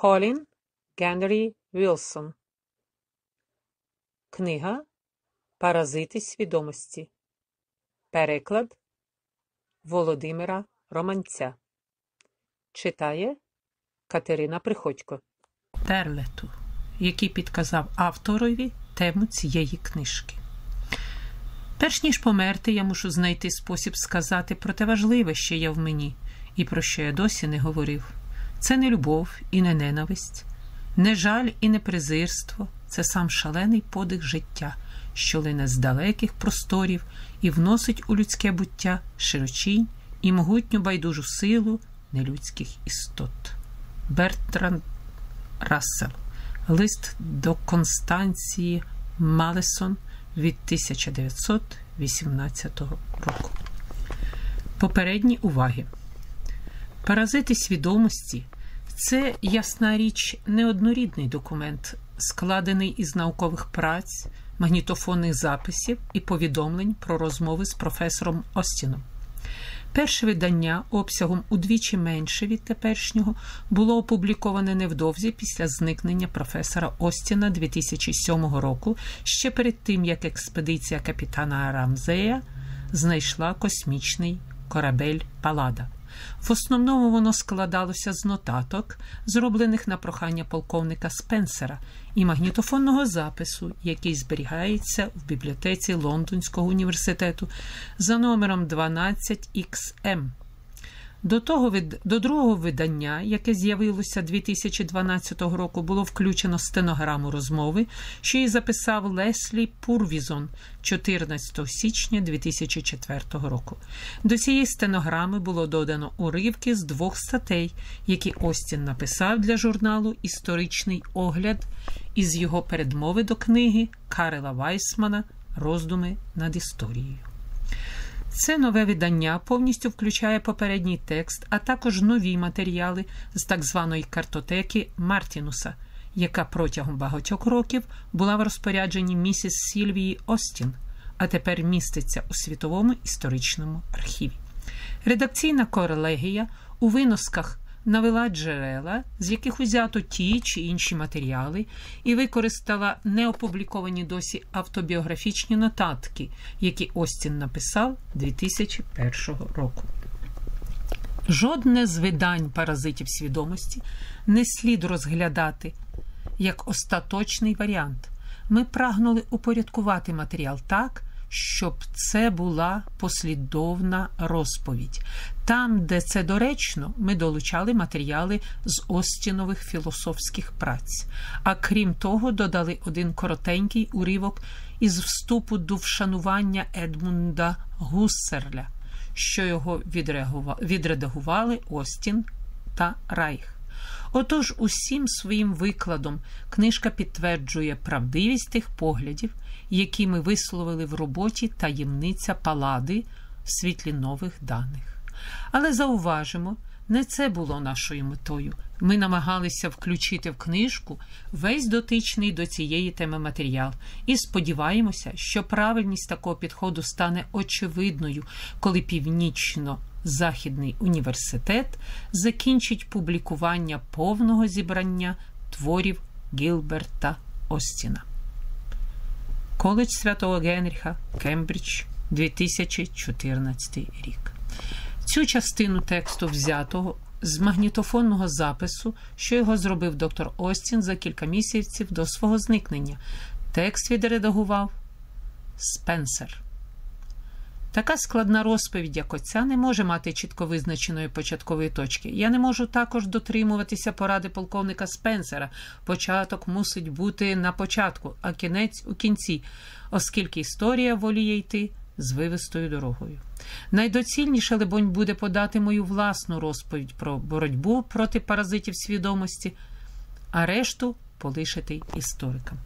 Колін Генрі Вілсон. Книга Паразити свідомості. Переклад Володимира Романця. Читає Катерина Приходько. Терлету, який підказав авторові тему цієї книжки. Перш ніж померти, я мушу знайти спосіб сказати про те важливе, що є в мені, і про що я досі не говорив. Це не любов і не ненависть, не жаль і не презирство, це сам шалений подих життя, що лине з далеких просторів і вносить у людське буття широчінь і могутню байдужу силу нелюдських істот. Бертран Рассел. Лист до Констанції Малесон від 1918 року. Попередні уваги. Паразити свідомості це ясна річ неоднорідний документ, складений із наукових праць, магнітофонних записів і повідомлень про розмови з професором Остіном. Перше видання обсягом удвічі менше від теперішнього було опубліковане невдовзі після зникнення професора Остіна 2007 року, ще перед тим як експедиція капітана Рамзея знайшла космічний корабель Палада. В основному воно складалося з нотаток, зроблених на прохання полковника Спенсера, і магнітофонного запису, який зберігається в бібліотеці Лондонського університету за номером 12XM. До того до другого видання, яке з'явилося 2012 року, було включено стенограму розмови, що її записав Леслі Пурвізон 14 січня 2004 року. До цієї стенограми було додано уривки з двох статей, які Остін написав для журналу Історичний огляд із його передмови до книги Карела Вайсмана Роздуми над історією. Це нове видання повністю включає попередній текст, а також нові матеріали з так званої картотеки Мартінуса, яка протягом багатьох років була в розпорядженні місіс Сільвії Остін, а тепер міститься у світовому історичному архіві. Редакційна корелегія у виносках навела джерела, з яких узято ті чи інші матеріали, і використала неопубліковані досі автобіографічні нотатки, які Остін написав 2001 року. Жодне з видань паразитів свідомості не слід розглядати як остаточний варіант. Ми прагнули упорядкувати матеріал так, щоб це була послідовна розповідь. Там, де це доречно, ми долучали матеріали з Остінових філософських праць. А крім того, додали один коротенький уривок із вступу до вшанування Едмунда Гуссерля, що його відредагували Остін та Райх. Отож, усім своїм викладом книжка підтверджує правдивість тих поглядів, які ми висловили в роботі таємниця палади в світлі нових даних. Але зауважимо, не це було нашою метою. Ми намагалися включити в книжку весь дотичний до цієї теми матеріал і сподіваємося, що правильність такого підходу стане очевидною, коли північно-західний університет закінчить публікування повного зібрання творів Гілберта Остіна. Коледж Святого Генріха, Кембридж, 2014 рік. Цю частину тексту взятого з магнітофонного запису, що його зробив доктор Остін за кілька місяців до свого зникнення. Текст відредагував Спенсер. Така складна розповідь, як оця, не може мати чітко визначеної початкової точки. Я не можу також дотримуватися поради полковника Спенсера. Початок мусить бути на початку, а кінець у кінці, оскільки історія воліє йти з вивистою дорогою. Найдоцільніше, либонь, буде подати мою власну розповідь про боротьбу проти паразитів свідомості, а решту полишити історикам.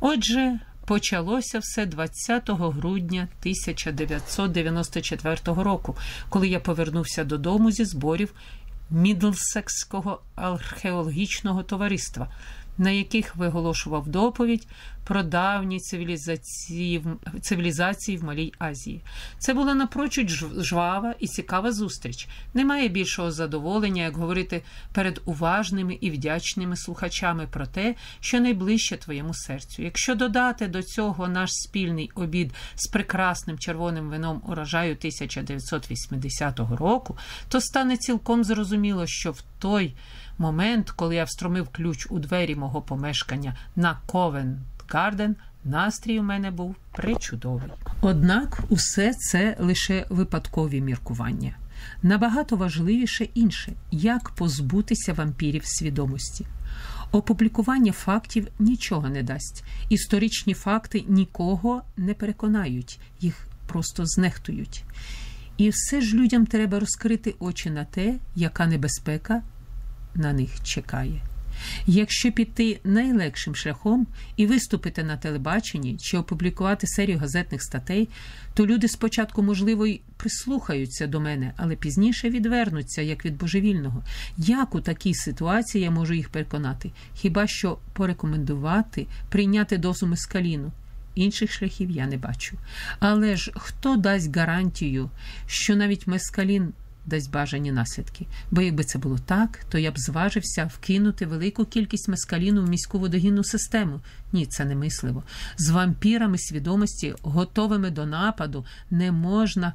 Отже, почалося все 20 грудня 1994 року, коли я повернувся додому зі зборів Мідлсекського археологічного товариства, на яких виголошував доповідь про давні цивілізації цивілізації в Малій Азії. Це була напрочуд жвава і цікава зустріч. Немає більшого задоволення, як говорити перед уважними і вдячними слухачами про те, що найближче твоєму серцю. Якщо додати до цього наш спільний обід з прекрасним червоним вином урожаю 1980 року, то стане цілком зрозуміло, що в той момент, коли я встромив ключ у двері мого помешкання на ковен. Гарден, настрій у мене був причудовий. Однак усе це лише випадкові міркування. Набагато важливіше інше, як позбутися вампірів свідомості. Опублікування фактів нічого не дасть. Історичні факти нікого не переконають, їх просто знехтують. І все ж людям треба розкрити очі на те, яка небезпека на них чекає. Якщо піти найлегшим шляхом і виступити на телебаченні чи опублікувати серію газетних статей, то люди спочатку, можливо, й прислухаються до мене, але пізніше відвернуться як від божевільного. Як у такій ситуації я можу їх переконати? Хіба що порекомендувати прийняти дозу мескаліну? Інших шляхів я не бачу. Але ж хто дасть гарантію, що навіть мескалін дасть бажані наслідки. Бо якби це було так, то я б зважився вкинути велику кількість мескаліну в міську водогінну систему. Ні, це немисливо. З вампірами свідомості, готовими до нападу, не можна.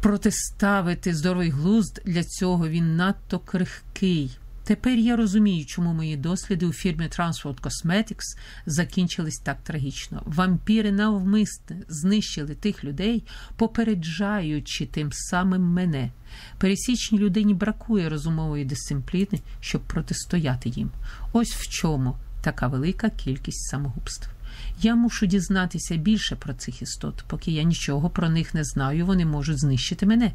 Протиставити здоровий глузд для цього він надто крихкий. Тепер я розумію, чому мої досліди у фірмі Transworld Cosmetics закінчились так трагічно. Вампіри навмисне знищили тих людей, попереджаючи тим самим мене. Пересічній людині бракує розумової дисципліни, щоб протистояти їм. Ось в чому така велика кількість самогубств. Я мушу дізнатися більше про цих істот, поки я нічого про них не знаю, вони можуть знищити мене.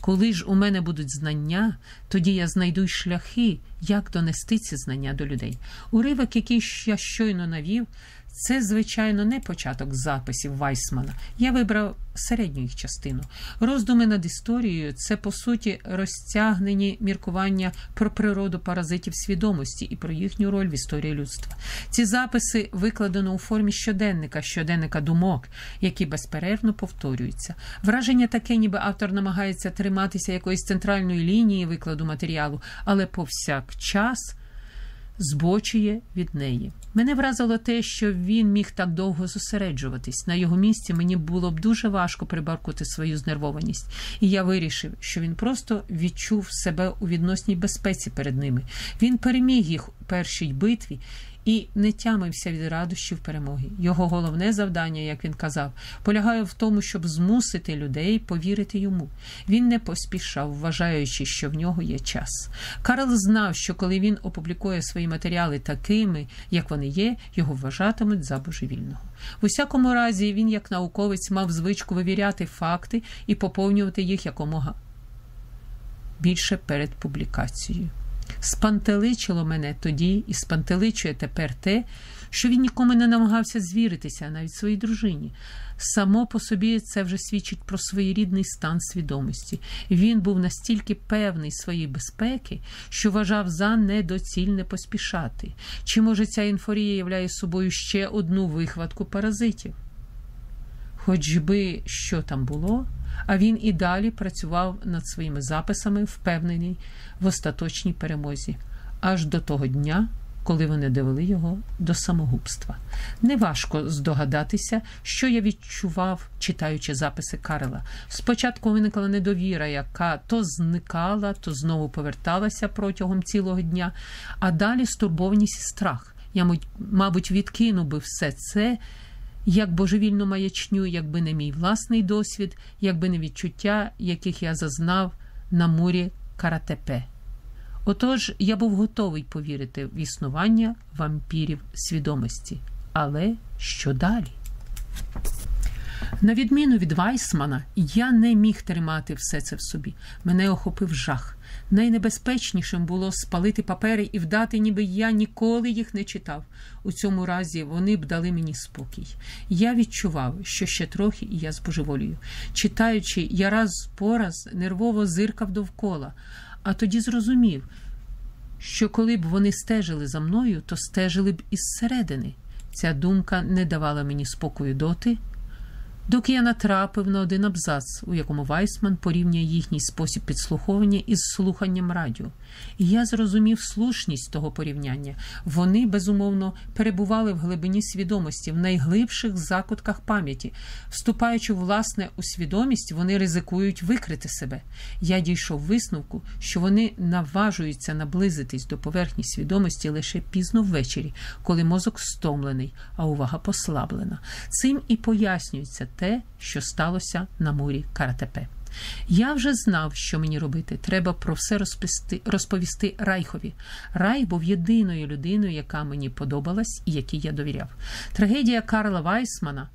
Коли ж у мене будуть знання, тоді я знайду й шляхи, як донести ці знання до людей. Уривок, який я щойно навів, це, звичайно, не початок записів Вайсмана. Я вибрав середню їх частину. Роздуми над історією це, по суті, розтягнені міркування про природу паразитів свідомості і про їхню роль в історії людства. Ці записи викладено у формі щоденника, щоденника думок, які безперервно повторюються. Враження таке, ніби автор намагається триматися якоїсь центральної лінії викладу матеріалу, але повсякчас збочує від неї. Мене вразило те, що він міг так довго зосереджуватись. На його місці мені було б дуже важко прибаркути свою знервованість, і я вирішив, що він просто відчув себе у відносній безпеці перед ними. Він переміг їх у першій битві і не тямився від радощів перемоги. Його головне завдання, як він казав, полягає в тому, щоб змусити людей повірити йому. Він не поспішав, вважаючи, що в нього є час. Карл знав, що коли він опублікує свої матеріали такими, як вони є, його вважатимуть за божевільного. В усякому разі, він, як науковець, мав звичку вивіряти факти і поповнювати їх якомога більше перед публікацією. Спантеличило мене тоді і спантеличує тепер те, що він нікому не намагався звіритися, навіть своїй дружині. Само по собі це вже свідчить про своєрідний стан свідомості. Він був настільки певний своєї безпеки, що вважав за недоцільне поспішати. Чи може ця інфорія являє собою ще одну вихватку паразитів? Хоч би що там було, а він і далі працював над своїми записами, впевнений в остаточній перемозі, аж до того дня, коли вони довели його до самогубства. Неважко здогадатися, що я відчував, читаючи записи Карла. Спочатку виникла недовіра, яка то зникала, то знову поверталася протягом цілого дня, а далі стурбованість і страх. Я, мабуть, відкинув би все це як божевільну маячню, якби не мій власний досвід, якби не відчуття, яких я зазнав на мурі Каратепе. Отож, я був готовий повірити в існування вампірів свідомості. Але що далі? На відміну від Вайсмана, я не міг тримати все це в собі. Мене охопив жах. Найнебезпечнішим було спалити папери і вдати, ніби я ніколи їх не читав. У цьому разі вони б дали мені спокій. Я відчував, що ще трохи і я збожеволію. Читаючи, я раз по раз нервово зиркав довкола, а тоді зрозумів, що коли б вони стежили за мною, то стежили б із середини. Ця думка не давала мені спокою доти, доки я натрапив на один абзац, у якому Вайсман порівнює їхній спосіб підслуховування із слуханням радіо. І я зрозумів слушність того порівняння. Вони, безумовно, перебували в глибині свідомості, в найглибших закутках пам'яті. Вступаючи власне у свідомість, вони ризикують викрити себе. Я дійшов висновку, що вони наважуються наблизитись до поверхні свідомості лише пізно ввечері, коли мозок стомлений, а увага послаблена. Цим і пояснюється те, що сталося на мурі Каратепе. Я вже знав, що мені робити. Треба про все розповісти, розповісти Райхові. Рай був єдиною людиною, яка мені подобалась і якій я довіряв. Трагедія Карла Вайсмана,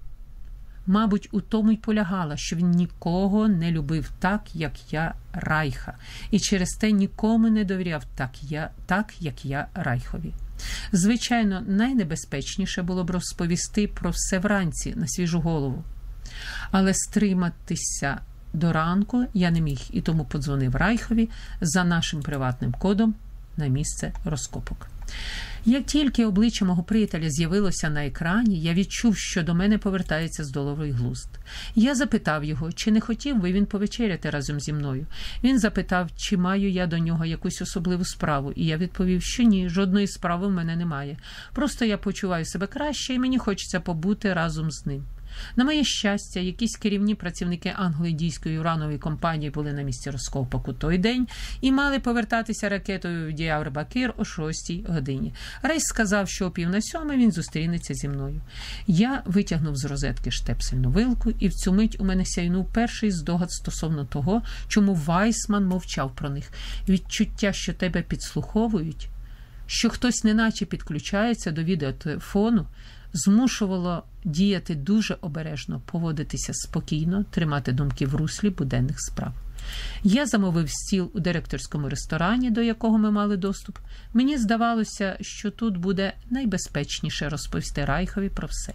мабуть, у тому й полягала, що він нікого не любив так, як я Райха, і через те нікому не довіряв так, я, так як я Райхові. Звичайно, найнебезпечніше було б розповісти про все вранці на свіжу голову. Але стриматися до ранку я не міг і тому подзвонив Райхові за нашим приватним кодом на місце розкопок. Як тільки обличчя мого приятеля з'явилося на екрані, я відчув, що до мене повертається здоловий глузд. Я запитав його, чи не хотів би він повечеряти разом зі мною. Він запитав, чи маю я до нього якусь особливу справу, і я відповів, що ні, жодної справи в мене немає. Просто я почуваю себе краще, і мені хочеться побути разом з ним. На моє щастя, якісь керівні працівники англо-індійської уранової компанії були на місці розкопок у той день і мали повертатися ракетою в Діарбакир о 6 годині. Рейс сказав, що о пів на сьомий він зустрінеться зі мною. Я витягнув з розетки штепсельну вилку, і в цю мить у мене сяйнув перший здогад стосовно того, чому Вайсман мовчав про них. Відчуття, що тебе підслуховують, що хтось неначе підключається до відеотелефону, змушувало діяти дуже обережно, поводитися спокійно, тримати думки в руслі буденних справ. Я замовив стіл у директорському ресторані, до якого ми мали доступ. Мені здавалося, що тут буде найбезпечніше розповісти Райхові про все.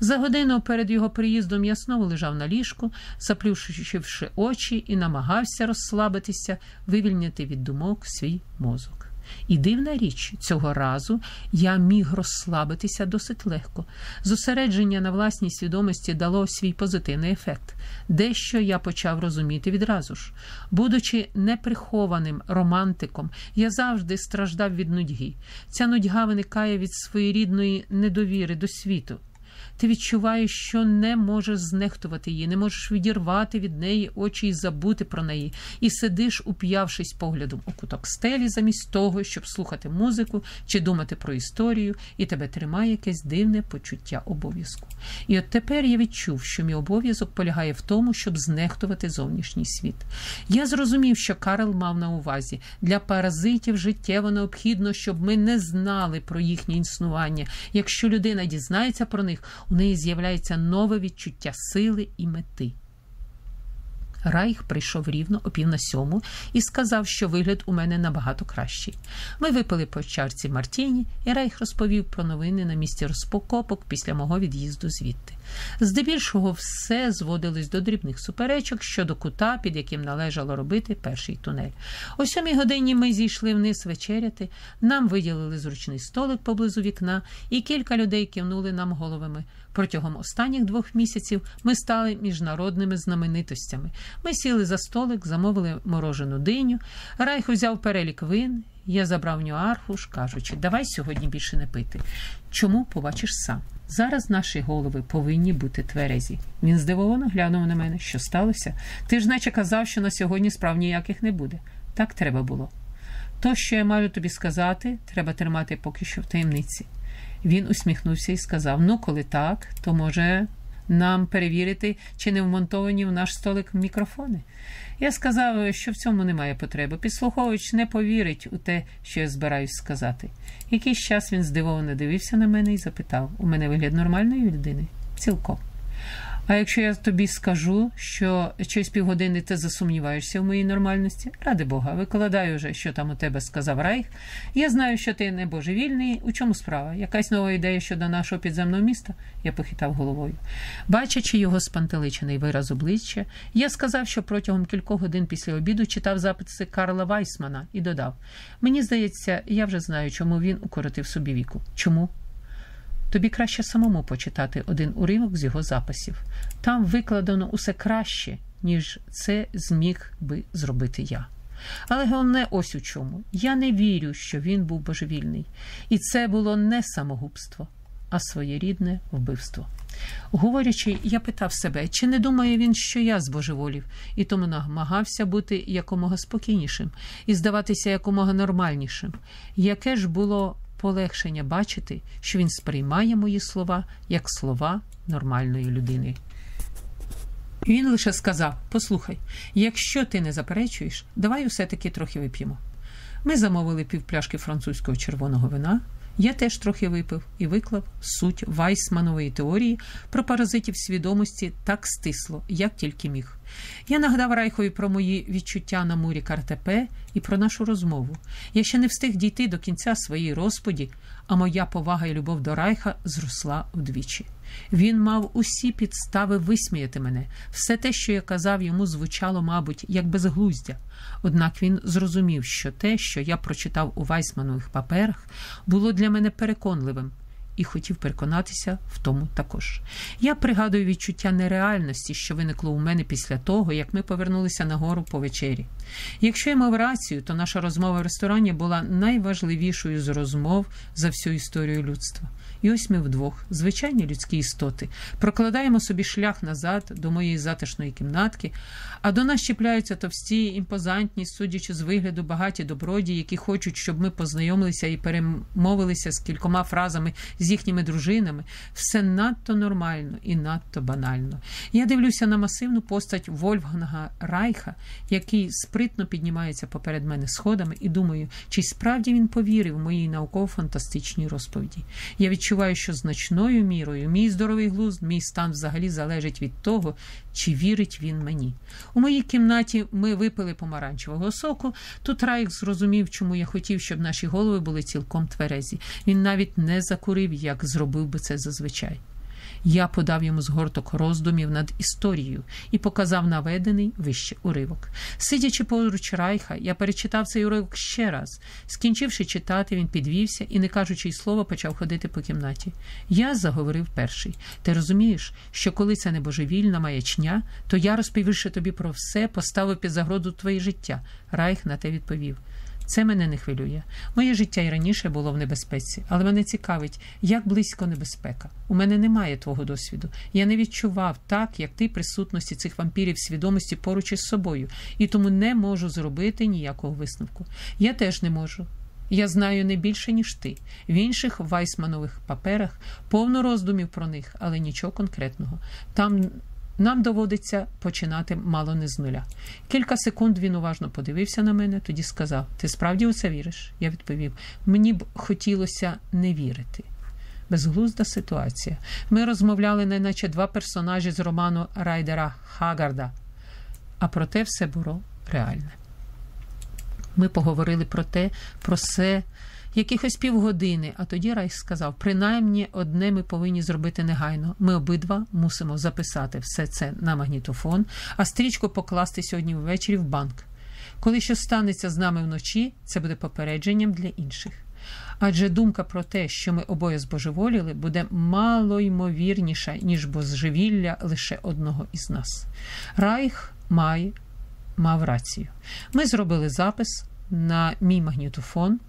За годину перед його приїздом я знову лежав на ліжку, заплющивши очі і намагався розслабитися, вивільнити від думок свій мозок. І дивна річ, цього разу я міг розслабитися досить легко. Зосередження на власній свідомості дало свій позитивний ефект. Дещо я почав розуміти відразу ж. Будучи неприхованим романтиком, я завжди страждав від нудьги. Ця нудьга виникає від своєрідної недовіри до світу. Ти відчуваєш, що не можеш знехтувати її, не можеш відірвати від неї очі і забути про неї, і сидиш, уп'явшись поглядом у куток стелі, замість того, щоб слухати музику чи думати про історію, і тебе тримає якесь дивне почуття обов'язку. І от тепер я відчув, що мій обов'язок полягає в тому, щоб знехтувати зовнішній світ. Я зрозумів, що Карл мав на увазі для паразитів життєво необхідно, щоб ми не знали про їхнє існування. Якщо людина дізнається про них, у неї з'являється нове відчуття сили і мети. Райх прийшов рівно о пів на сьому і сказав, що вигляд у мене набагато кращий. Ми випили по чарці Мартіні, і Райх розповів про новини на місці розпокопок після мого від'їзду звідти. Здебільшого все зводилось до дрібних суперечок щодо кута, під яким належало робити перший тунель. О сьомій годині ми зійшли вниз вечеряти, нам виділили зручний столик поблизу вікна, і кілька людей кивнули нам головами. Протягом останніх двох місяців ми стали міжнародними знаменитостями. Ми сіли за столик, замовили морожену диню. Райх узяв перелік вин. Я забрав нього архуш, кажучи, давай сьогодні більше не пити. Чому побачиш сам? Зараз наші голови повинні бути тверезі. Він здивовано глянув на мене, що сталося. Ти ж наче казав, що на сьогодні справ ніяких не буде. Так треба було. То, що я маю тобі сказати, треба тримати поки що в таємниці. Він усміхнувся і сказав: Ну, коли так, то може нам перевірити, чи не вмонтовані в наш столик мікрофони. Я сказав, що в цьому немає потреби. Підслуховувач не повірить у те, що я збираюсь сказати. Якийсь час він здивовано дивився на мене і запитав: у мене вигляд нормальної людини? Цілком. А якщо я тобі скажу, що через півгодини ти засумніваєшся в моїй нормальності, ради Бога, викладаю вже, що там у тебе сказав Райх. Я знаю, що ти не божевільний. У чому справа? Якась нова ідея щодо нашого підземного міста? Я похитав головою. Бачачи його спантеличений вираз обличчя, я сказав, що протягом кількох годин після обіду читав записи Карла Вайсмана і додав: Мені здається, я вже знаю, чому він укоротив собі віку. Чому? Тобі краще самому почитати один уривок з його записів. Там викладено усе краще, ніж це зміг би зробити я. Але головне ось у чому. Я не вірю, що він був божевільний. І це було не самогубство, а своєрідне вбивство. Говорячи, я питав себе, чи не думає він, що я збожеволів, і тому намагався бути якомога спокійнішим і здаватися якомога нормальнішим. Яке ж було полегшення бачити, що він сприймає мої слова як слова нормальної людини. Він лише сказав: Послухай, якщо ти не заперечуєш, давай усе таки трохи вип'ємо. Ми замовили півпляшки французького червоного вина. Я теж трохи випив і виклав суть Вайсманової теорії про паразитів свідомості так стисло, як тільки міг. Я нагадав Райхові про мої відчуття на мурі Картепе і про нашу розмову. Я ще не встиг дійти до кінця своєї розподі, а моя повага і любов до Райха зросла вдвічі. Він мав усі підстави висміяти мене. Все те, що я казав, йому звучало, мабуть, як безглуздя. Однак він зрозумів, що те, що я прочитав у Вайсманових паперах, було для мене переконливим. І хотів переконатися в тому також. Я пригадую відчуття нереальності, що виникло у мене після того, як ми повернулися на гору по вечері. Якщо я мав рацію, то наша розмова в ресторані була найважливішою з розмов за всю історію людства. І ось ми вдвох, звичайні людські істоти, прокладаємо собі шлях назад до моєї затишної кімнатки, а до нас чіпляються товсті, імпозантні, судячи з вигляду, багаті добродії, які хочуть, щоб ми познайомилися і перемовилися з кількома фразами з їхніми дружинами. Все надто нормально і надто банально. Я дивлюся на масивну постать Вольфганга Райха, який спритно піднімається поперед мене сходами, і думаю, чи справді він повірив моїй науково-фантастичній розповіді. Я відчуваю, що значною мірою мій здоровий глузд, мій стан взагалі залежить від того, чи вірить він мені. У моїй кімнаті ми випили помаранчевого соку. Тут Райх зрозумів, чому я хотів, щоб наші голови були цілком тверезі. Він навіть не закурив, як зробив би це зазвичай. Я подав йому згорток роздумів над історією і показав наведений вище уривок. Сидячи поруч Райха, я перечитав цей уривок ще раз. Скінчивши читати, він підвівся і, не кажучи й слова, почав ходити по кімнаті. Я заговорив перший. Ти розумієш, що коли це небожевільна маячня, то я, розповівши тобі про все, поставив під загроду твоє життя. Райх на те відповів. Це мене не хвилює. Моє життя і раніше було в небезпеці, але мене цікавить, як близько небезпека. У мене немає твого досвіду. Я не відчував так, як ти присутності цих вампірів свідомості поруч із собою, і тому не можу зробити ніякого висновку. Я теж не можу. Я знаю не більше, ніж ти. В інших Вайсманових паперах повно роздумів про них, але нічого конкретного. Там нам доводиться починати мало не з нуля. Кілька секунд він уважно подивився на мене, тоді сказав: Ти справді у це віриш? Я відповів: Мені б хотілося не вірити. Безглузда ситуація. Ми розмовляли, не наче два персонажі з роману Райдера Хагарда, а проте все було реальне. Ми поговорили про те, про все якихось півгодини, а тоді Райх сказав: принаймні одне ми повинні зробити негайно. Ми обидва мусимо записати все це на магнітофон, а стрічку покласти сьогодні ввечері в банк. Коли щось станеться з нами вночі, це буде попередженням для інших. Адже думка про те, що ми обоє збожеволіли, буде мало ймовірніша, ніж божевілля лише одного із нас. Райх має, мав рацію. Ми зробили запис на мій магнітофон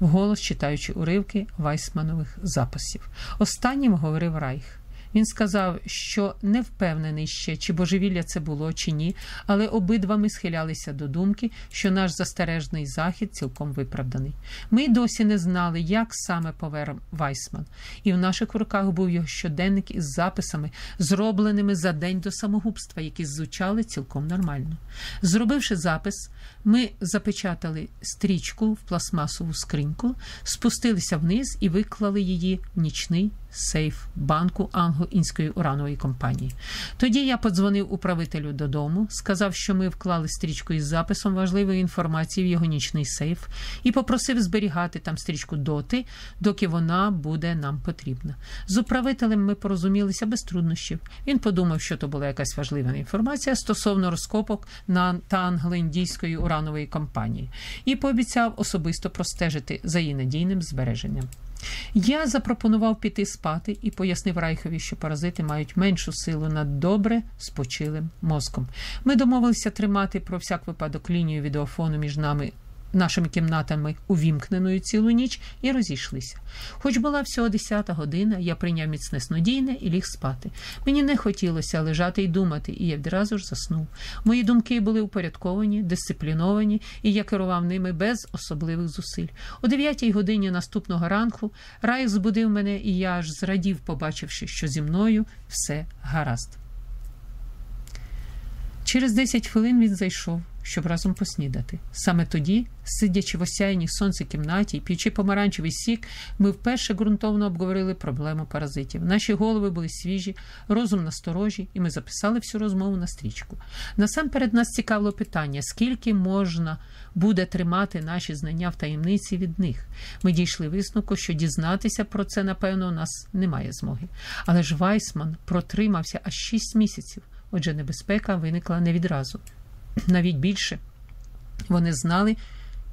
вголос читаючи уривки Вайсманових записів. Останнім говорив Райх. Він сказав, що не впевнений ще, чи божевілля це було, чи ні, але обидва ми схилялися до думки, що наш застережний захід цілком виправданий. Ми досі не знали, як саме повер Вайсман, і в наших руках був його щоденник із записами, зробленими за день до самогубства, які звучали цілком нормально. Зробивши запис, ми запечатали стрічку в пластмасову скриньку, спустилися вниз і виклали її в нічний сейф банку англо-інської уранової компанії. Тоді я подзвонив управителю додому, сказав, що ми вклали стрічку із записом важливої інформації в його нічний сейф і попросив зберігати там стрічку доти, доки вона буде нам потрібна. З управителем ми порозумілися без труднощів. Він подумав, що то була якась важлива інформація стосовно розкопок на та англо-індійської уранової компанії і пообіцяв особисто простежити за її надійним збереженням. Я запропонував піти спати і пояснив Райхові, що паразити мають меншу силу над добре спочилим мозком. Ми домовилися тримати про всяк випадок лінію відеофону між нами. Нашими кімнатами увімкненою цілу ніч і розійшлися. Хоч була всього десята година, я прийняв міцне снодійне і ліг спати. Мені не хотілося лежати і думати, і я відразу ж заснув. Мої думки були упорядковані, дисципліновані, і я керував ними без особливих зусиль. О дев'ятій годині наступного ранку Райх збудив мене, і я аж зрадів, побачивши, що зі мною все гаразд. Через 10 хвилин він зайшов, щоб разом поснідати. Саме тоді, сидячи в осяйній сонце кімнаті і п'ючи помаранчевий сік, ми вперше ґрунтовно обговорили проблему паразитів. Наші голови були свіжі, розум насторожі, і ми записали всю розмову на стрічку. Насамперед нас цікавило питання, скільки можна буде тримати наші знання в таємниці від них. Ми дійшли висновку, що дізнатися про це, напевно, у нас немає змоги. Але ж Вайсман протримався аж 6 місяців. Отже, небезпека виникла не відразу. Навіть більше вони знали,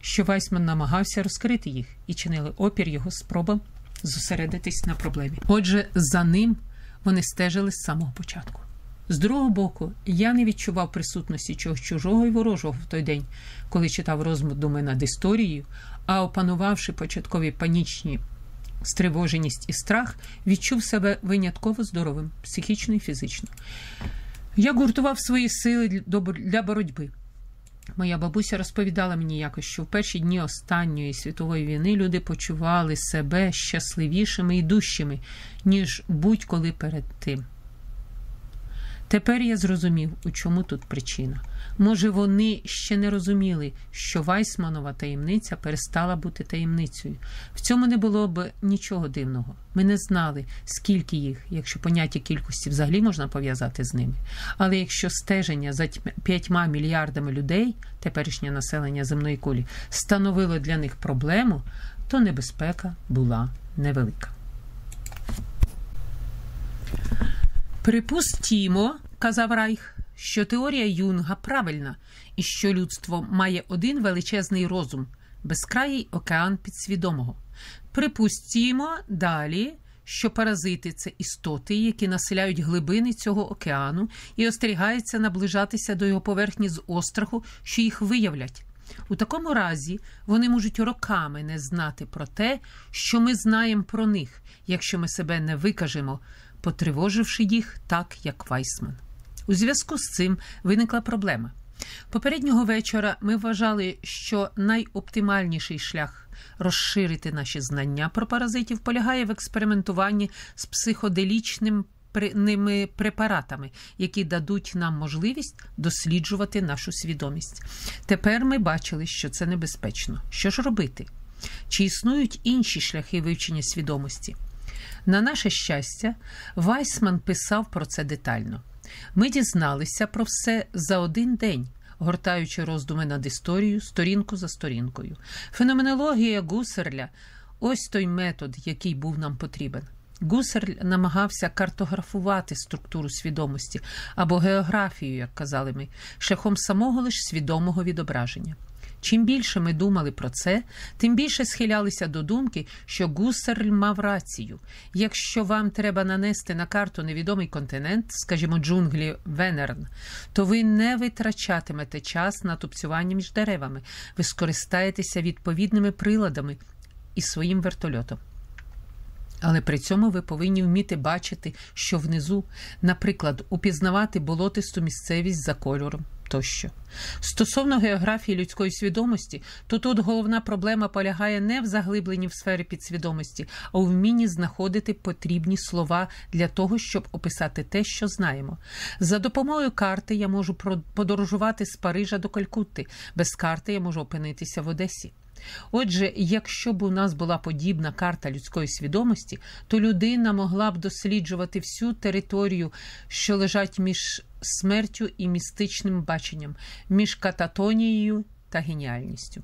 що Вайсман намагався розкрити їх і чинили опір його спробам зосередитись на проблемі. Отже, за ним вони стежили з самого початку. З другого боку, я не відчував присутності чогось чужого і ворожого в той день, коли читав роздуми над історією, а опанувавши початкові панічні стривоженість і страх, відчув себе винятково здоровим, психічно і фізично. Я гуртував свої сили для боротьби. Моя бабуся розповідала мені якось, що в перші дні останньої світової війни люди почували себе щасливішими і дужчими, ніж будь-коли перед тим. Тепер я зрозумів, у чому тут причина. Може, вони ще не розуміли, що Вайсманова таємниця перестала бути таємницею. В цьому не було б нічого дивного. Ми не знали, скільки їх, якщо поняття кількості взагалі можна пов'язати з ними. Але якщо стеження за п'ятьма мільярдами людей, теперішнє населення земної кулі, становило для них проблему, то небезпека була невелика. Припустімо, казав Райх, що теорія Юнга правильна і що людство має один величезний розум, безкраїй океан підсвідомого. Припустімо далі, що паразити це істоти, які населяють глибини цього океану і остерігаються наближатися до його поверхні з остраху, що їх виявлять. У такому разі вони можуть роками не знати про те, що ми знаємо про них, якщо ми себе не викажемо потривоживши їх так, як Вайсман. У зв'язку з цим виникла проблема. Попереднього вечора ми вважали, що найоптимальніший шлях розширити наші знання про паразитів полягає в експериментуванні з психоделічними препаратами, які дадуть нам можливість досліджувати нашу свідомість. Тепер ми бачили, що це небезпечно. Що ж робити? Чи існують інші шляхи вивчення свідомості? На наше щастя, Вайсман писав про це детально. Ми дізналися про все за один день, гортаючи роздуми над історією сторінку за сторінкою. Феноменологія Гусерля ось той метод, який був нам потрібен. Гусерль намагався картографувати структуру свідомості або географію, як казали ми, шляхом самого лиш свідомого відображення. Чим більше ми думали про це, тим більше схилялися до думки, що Гуссерль мав рацію. Якщо вам треба нанести на карту невідомий континент, скажімо, джунглі Венерн, то ви не витрачатимете час на тупцювання між деревами, ви скористаєтеся відповідними приладами і своїм вертольотом. Але при цьому ви повинні вміти бачити, що внизу, наприклад, упізнавати болотисту місцевість за кольором тощо. Стосовно географії людської свідомості, то тут головна проблема полягає не в заглибленні в сфері підсвідомості, а у вмінні знаходити потрібні слова для того, щоб описати те, що знаємо. За допомогою карти я можу подорожувати з Парижа до Калькутти. Без карти я можу опинитися в Одесі. Отже, якщо б у нас була подібна карта людської свідомості, то людина могла б досліджувати всю територію, що лежать між смертю і містичним баченням, між кататонією та геніальністю.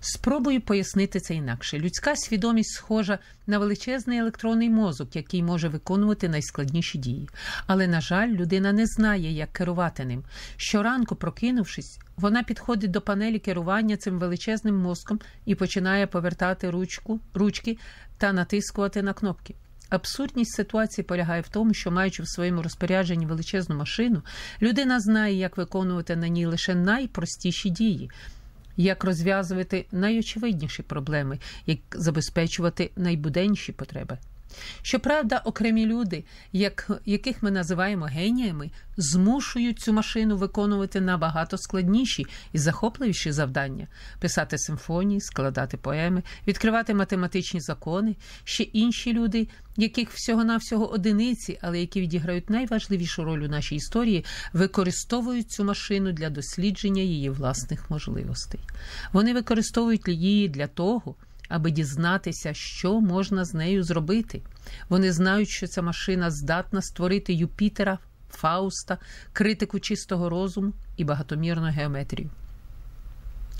Спробую пояснити це інакше. Людська свідомість схожа на величезний електронний мозок, який може виконувати найскладніші дії. Але, на жаль, людина не знає, як керувати ним. Щоранку, прокинувшись, вона підходить до панелі керування цим величезним мозком і починає повертати ручку, ручки та натискувати на кнопки. Абсурдність ситуації полягає в тому, що, маючи в своєму розпорядженні величезну машину, людина знає, як виконувати на ній лише найпростіші дії як розв'язувати найочевидніші проблеми, як забезпечувати найбуденніші потреби. Щоправда, окремі люди, як, яких ми називаємо геніями, змушують цю машину виконувати набагато складніші і захопливіші завдання: писати симфонії, складати поеми, відкривати математичні закони. Ще інші люди, яких всього-навсього одиниці, але які відіграють найважливішу роль у нашій історії, використовують цю машину для дослідження її власних можливостей. Вони використовують її для того аби дізнатися, що можна з нею зробити. Вони знають, що ця машина здатна створити Юпітера, Фауста, критику чистого розуму і багатомірну геометрію.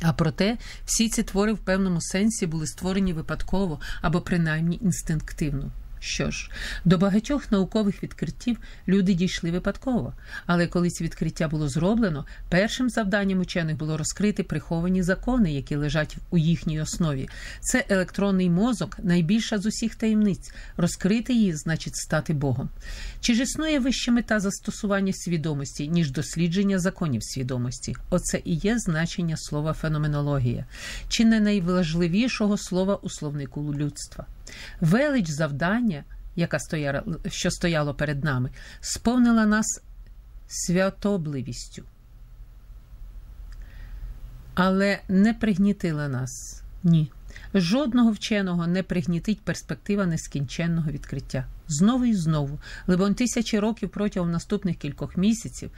А проте всі ці твори в певному сенсі були створені випадково або принаймні інстинктивно. Що ж, до багатьох наукових відкриттів люди дійшли випадково, але коли ці відкриття було зроблено, першим завданням учених було розкрити приховані закони, які лежать у їхній основі. Це електронний мозок, найбільша з усіх таємниць. Розкрити її значить стати Богом. Чи ж існує вища мета застосування свідомості, ніж дослідження законів свідомості? Оце і є значення слова феноменологія, чи не найважливішого слова у словнику людства. Велич завдання, яка стояла, що стояло перед нами, сповнила нас святобливістю, але не пригнітила нас. Ні. Жодного вченого не пригнітить перспектива нескінченного відкриття. Знову і знову, либонь тисячі років протягом наступних кількох місяців,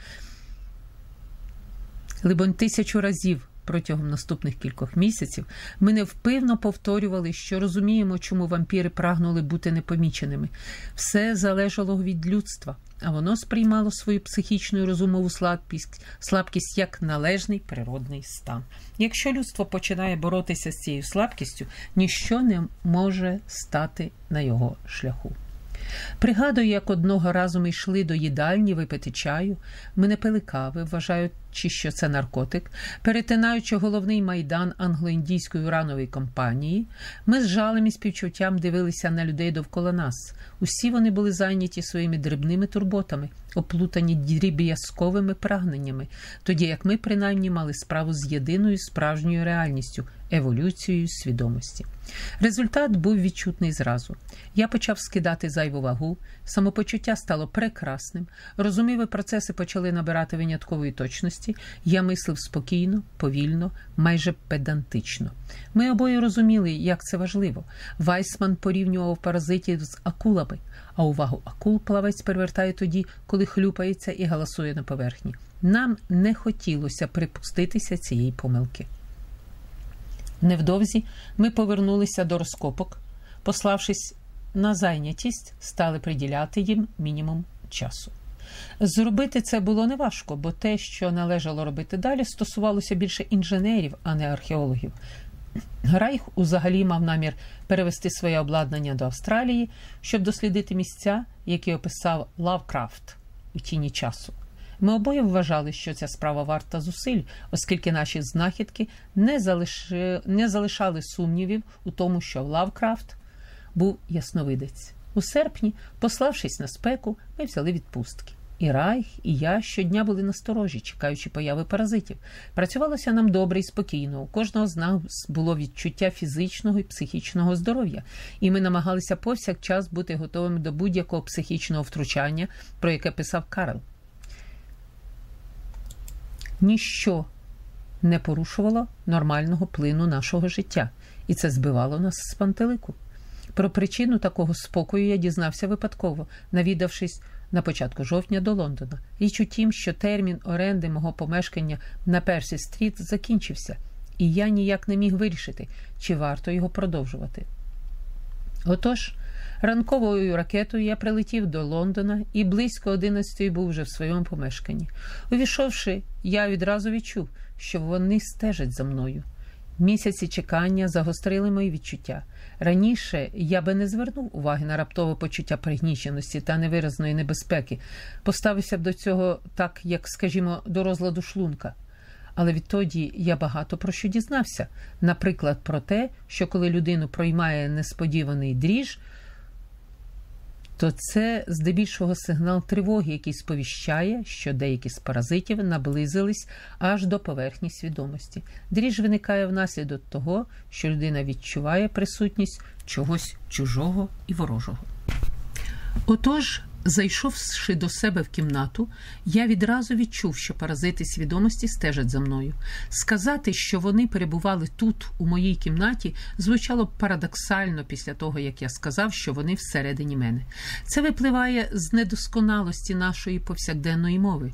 либонь тисячу разів протягом наступних кількох місяців ми невпивно повторювали, що розуміємо, чому вампіри прагнули бути непоміченими. Все залежало від людства, а воно сприймало свою психічну і розумову слабкість, слабкість як належний природний стан. Якщо людство починає боротися з цією слабкістю, ніщо не може стати на його шляху. Пригадую, як одного разу ми йшли до їдальні випити чаю. Ми не пили кави, вважаючи, що це наркотик. Перетинаючи головний майдан англо-індійської уранової компанії, ми з жалем і співчуттям дивилися на людей довкола нас. Усі вони були зайняті своїми дрібними турботами, оплутані дріб'язковими прагненнями, тоді як ми принаймні мали справу з єдиною справжньою реальністю еволюцією свідомості. Результат був відчутний зразу. Я почав скидати зайву вагу, самопочуття стало прекрасним, розуміві процеси почали набирати виняткової точності. Я мислив спокійно, повільно, майже педантично. Ми обоє розуміли, як це важливо. Вайсман порівнював паразитів з акулами, а увагу акул плавець перевертає тоді, коли хлюпається і галасує на поверхні. Нам не хотілося припуститися цієї помилки. Невдовзі ми повернулися до розкопок, пославшись на зайнятість, стали приділяти їм мінімум часу. Зробити це було неважко, бо те, що належало робити далі, стосувалося більше інженерів, а не археологів. Райх узагалі мав намір перевести своє обладнання до Австралії, щоб дослідити місця, які описав Лавкрафт у тіні часу. Ми обоє вважали, що ця справа варта зусиль, оскільки наші знахідки не, залиши... не залишали сумнівів у тому, що Лавкрафт був ясновидець. У серпні, пославшись на спеку, ми взяли відпустки. І Райх, і я щодня були насторожі, чекаючи появи паразитів. Працювалося нам добре і спокійно. У кожного з нас було відчуття фізичного і психічного здоров'я, і ми намагалися повсякчас бути готовими до будь-якого психічного втручання, про яке писав Карл. Ніщо не порушувало нормального плину нашого життя, і це збивало нас з пантелику. Про причину такого спокою я дізнався випадково, навідавшись на початку жовтня до Лондона. Річ у тім, що термін оренди мого помешкання на Персі стріт закінчився, і я ніяк не міг вирішити, чи варто його продовжувати. Отож, ранковою ракетою я прилетів до Лондона і близько 11 був вже в своєму помешканні. Увійшовши, я відразу відчув, що вони стежать за мною. Місяці чекання загострили мої відчуття. Раніше я би не звернув уваги на раптове почуття пригніченості та невиразної небезпеки, поставився б до цього так, як, скажімо, до розладу шлунка. Але відтоді я багато про що дізнався. Наприклад, про те, що коли людину проймає несподіваний дріж, то це здебільшого сигнал тривоги, який сповіщає, що деякі з паразитів наблизились аж до поверхні свідомості. Дріж виникає внаслідок того, що людина відчуває присутність чогось чужого і ворожого. Отож, Зайшовши до себе в кімнату, я відразу відчув, що паразити свідомості стежать за мною. Сказати, що вони перебували тут, у моїй кімнаті, звучало б парадоксально після того, як я сказав, що вони всередині мене. Це випливає з недосконалості нашої повсякденної мови.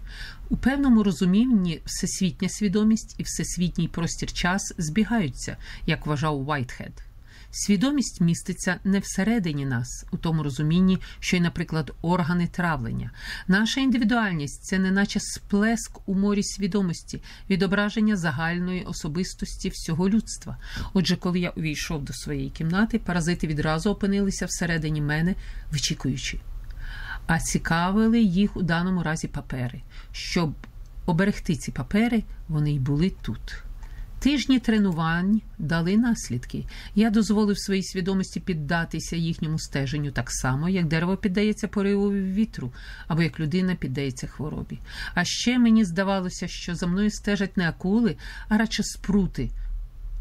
У певному розумінні всесвітня свідомість і всесвітній простір час збігаються, як вважав Уайтхед. Свідомість міститься не всередині нас, у тому розумінні, що й, наприклад, органи травлення. Наша індивідуальність це не наче сплеск у морі свідомості, відображення загальної особистості всього людства. Отже, коли я увійшов до своєї кімнати, паразити відразу опинилися всередині мене, вичікуючи. А цікавили їх у даному разі папери. Щоб оберегти ці папери, вони й були тут. Тижні тренувань дали наслідки. Я дозволив своїй свідомості піддатися їхньому стеженню так само, як дерево піддається пориву вітру, або як людина піддається хворобі. А ще мені здавалося, що за мною стежать не акули, а радше спрути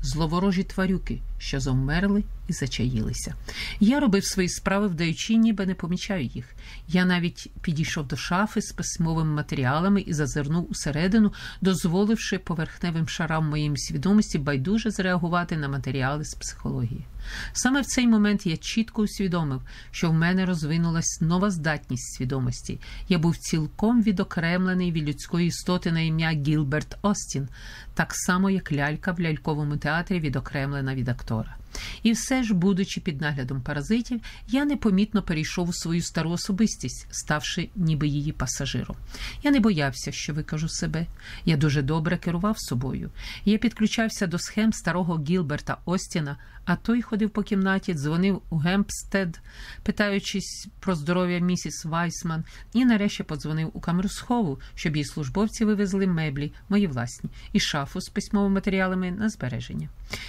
зловорожі тварюки, що завмерли і зачаїлися. Я робив свої справи, вдаючи, ніби не помічаю їх. Я навіть підійшов до шафи з письмовими матеріалами і зазирнув усередину, дозволивши поверхневим шарам моєї свідомості байдуже зреагувати на матеріали з психології. Саме в цей момент я чітко усвідомив, що в мене розвинулась нова здатність свідомості. Я був цілком відокремлений від людської істоти на ім'я Гілберт Остін, так само як лялька в ляльковому театрі відокремлена від актора. doktora. І все ж, будучи під наглядом паразитів, я непомітно перейшов у свою стару особистість, ставши ніби її пасажиром. Я не боявся, що викажу себе. Я дуже добре керував собою. Я підключався до схем старого Гілберта Остіна, а той ходив по кімнаті, дзвонив у Гемпстед, питаючись про здоров'я місіс Вайсман, і нарешті подзвонив у камеру схову, щоб її службовці вивезли меблі, мої власні, і шафу з письмовими матеріалами на збереження.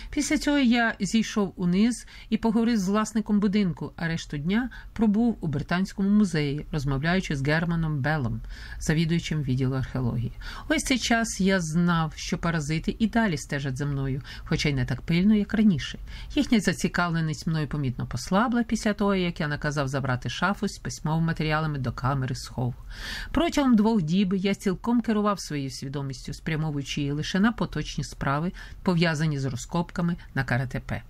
Після цього я зійшов униз і поговорив з власником будинку, а решту дня пробув у британському музеї, розмовляючи з Германом Беллом, завідуючим відділу археології. Ось цей час я знав, що паразити і далі стежать за мною, хоча й не так пильно, як раніше. Їхня зацікавленість мною помітно послабла після того, як я наказав забрати шафу з письмовими матеріалами до камери схову. Протягом двох діб я цілком керував своєю свідомістю, спрямовуючи її лише на поточні справи, пов'язані з розкопками на каратепе.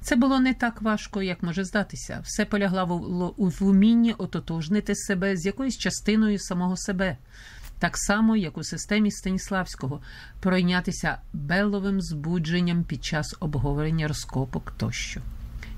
Це було не так важко, як може здатися. Все полягало в умінні ототожнити себе з якоюсь частиною самого себе, так само, як у системі Станіславського, пройнятися беловим збудженням під час обговорення розкопок тощо.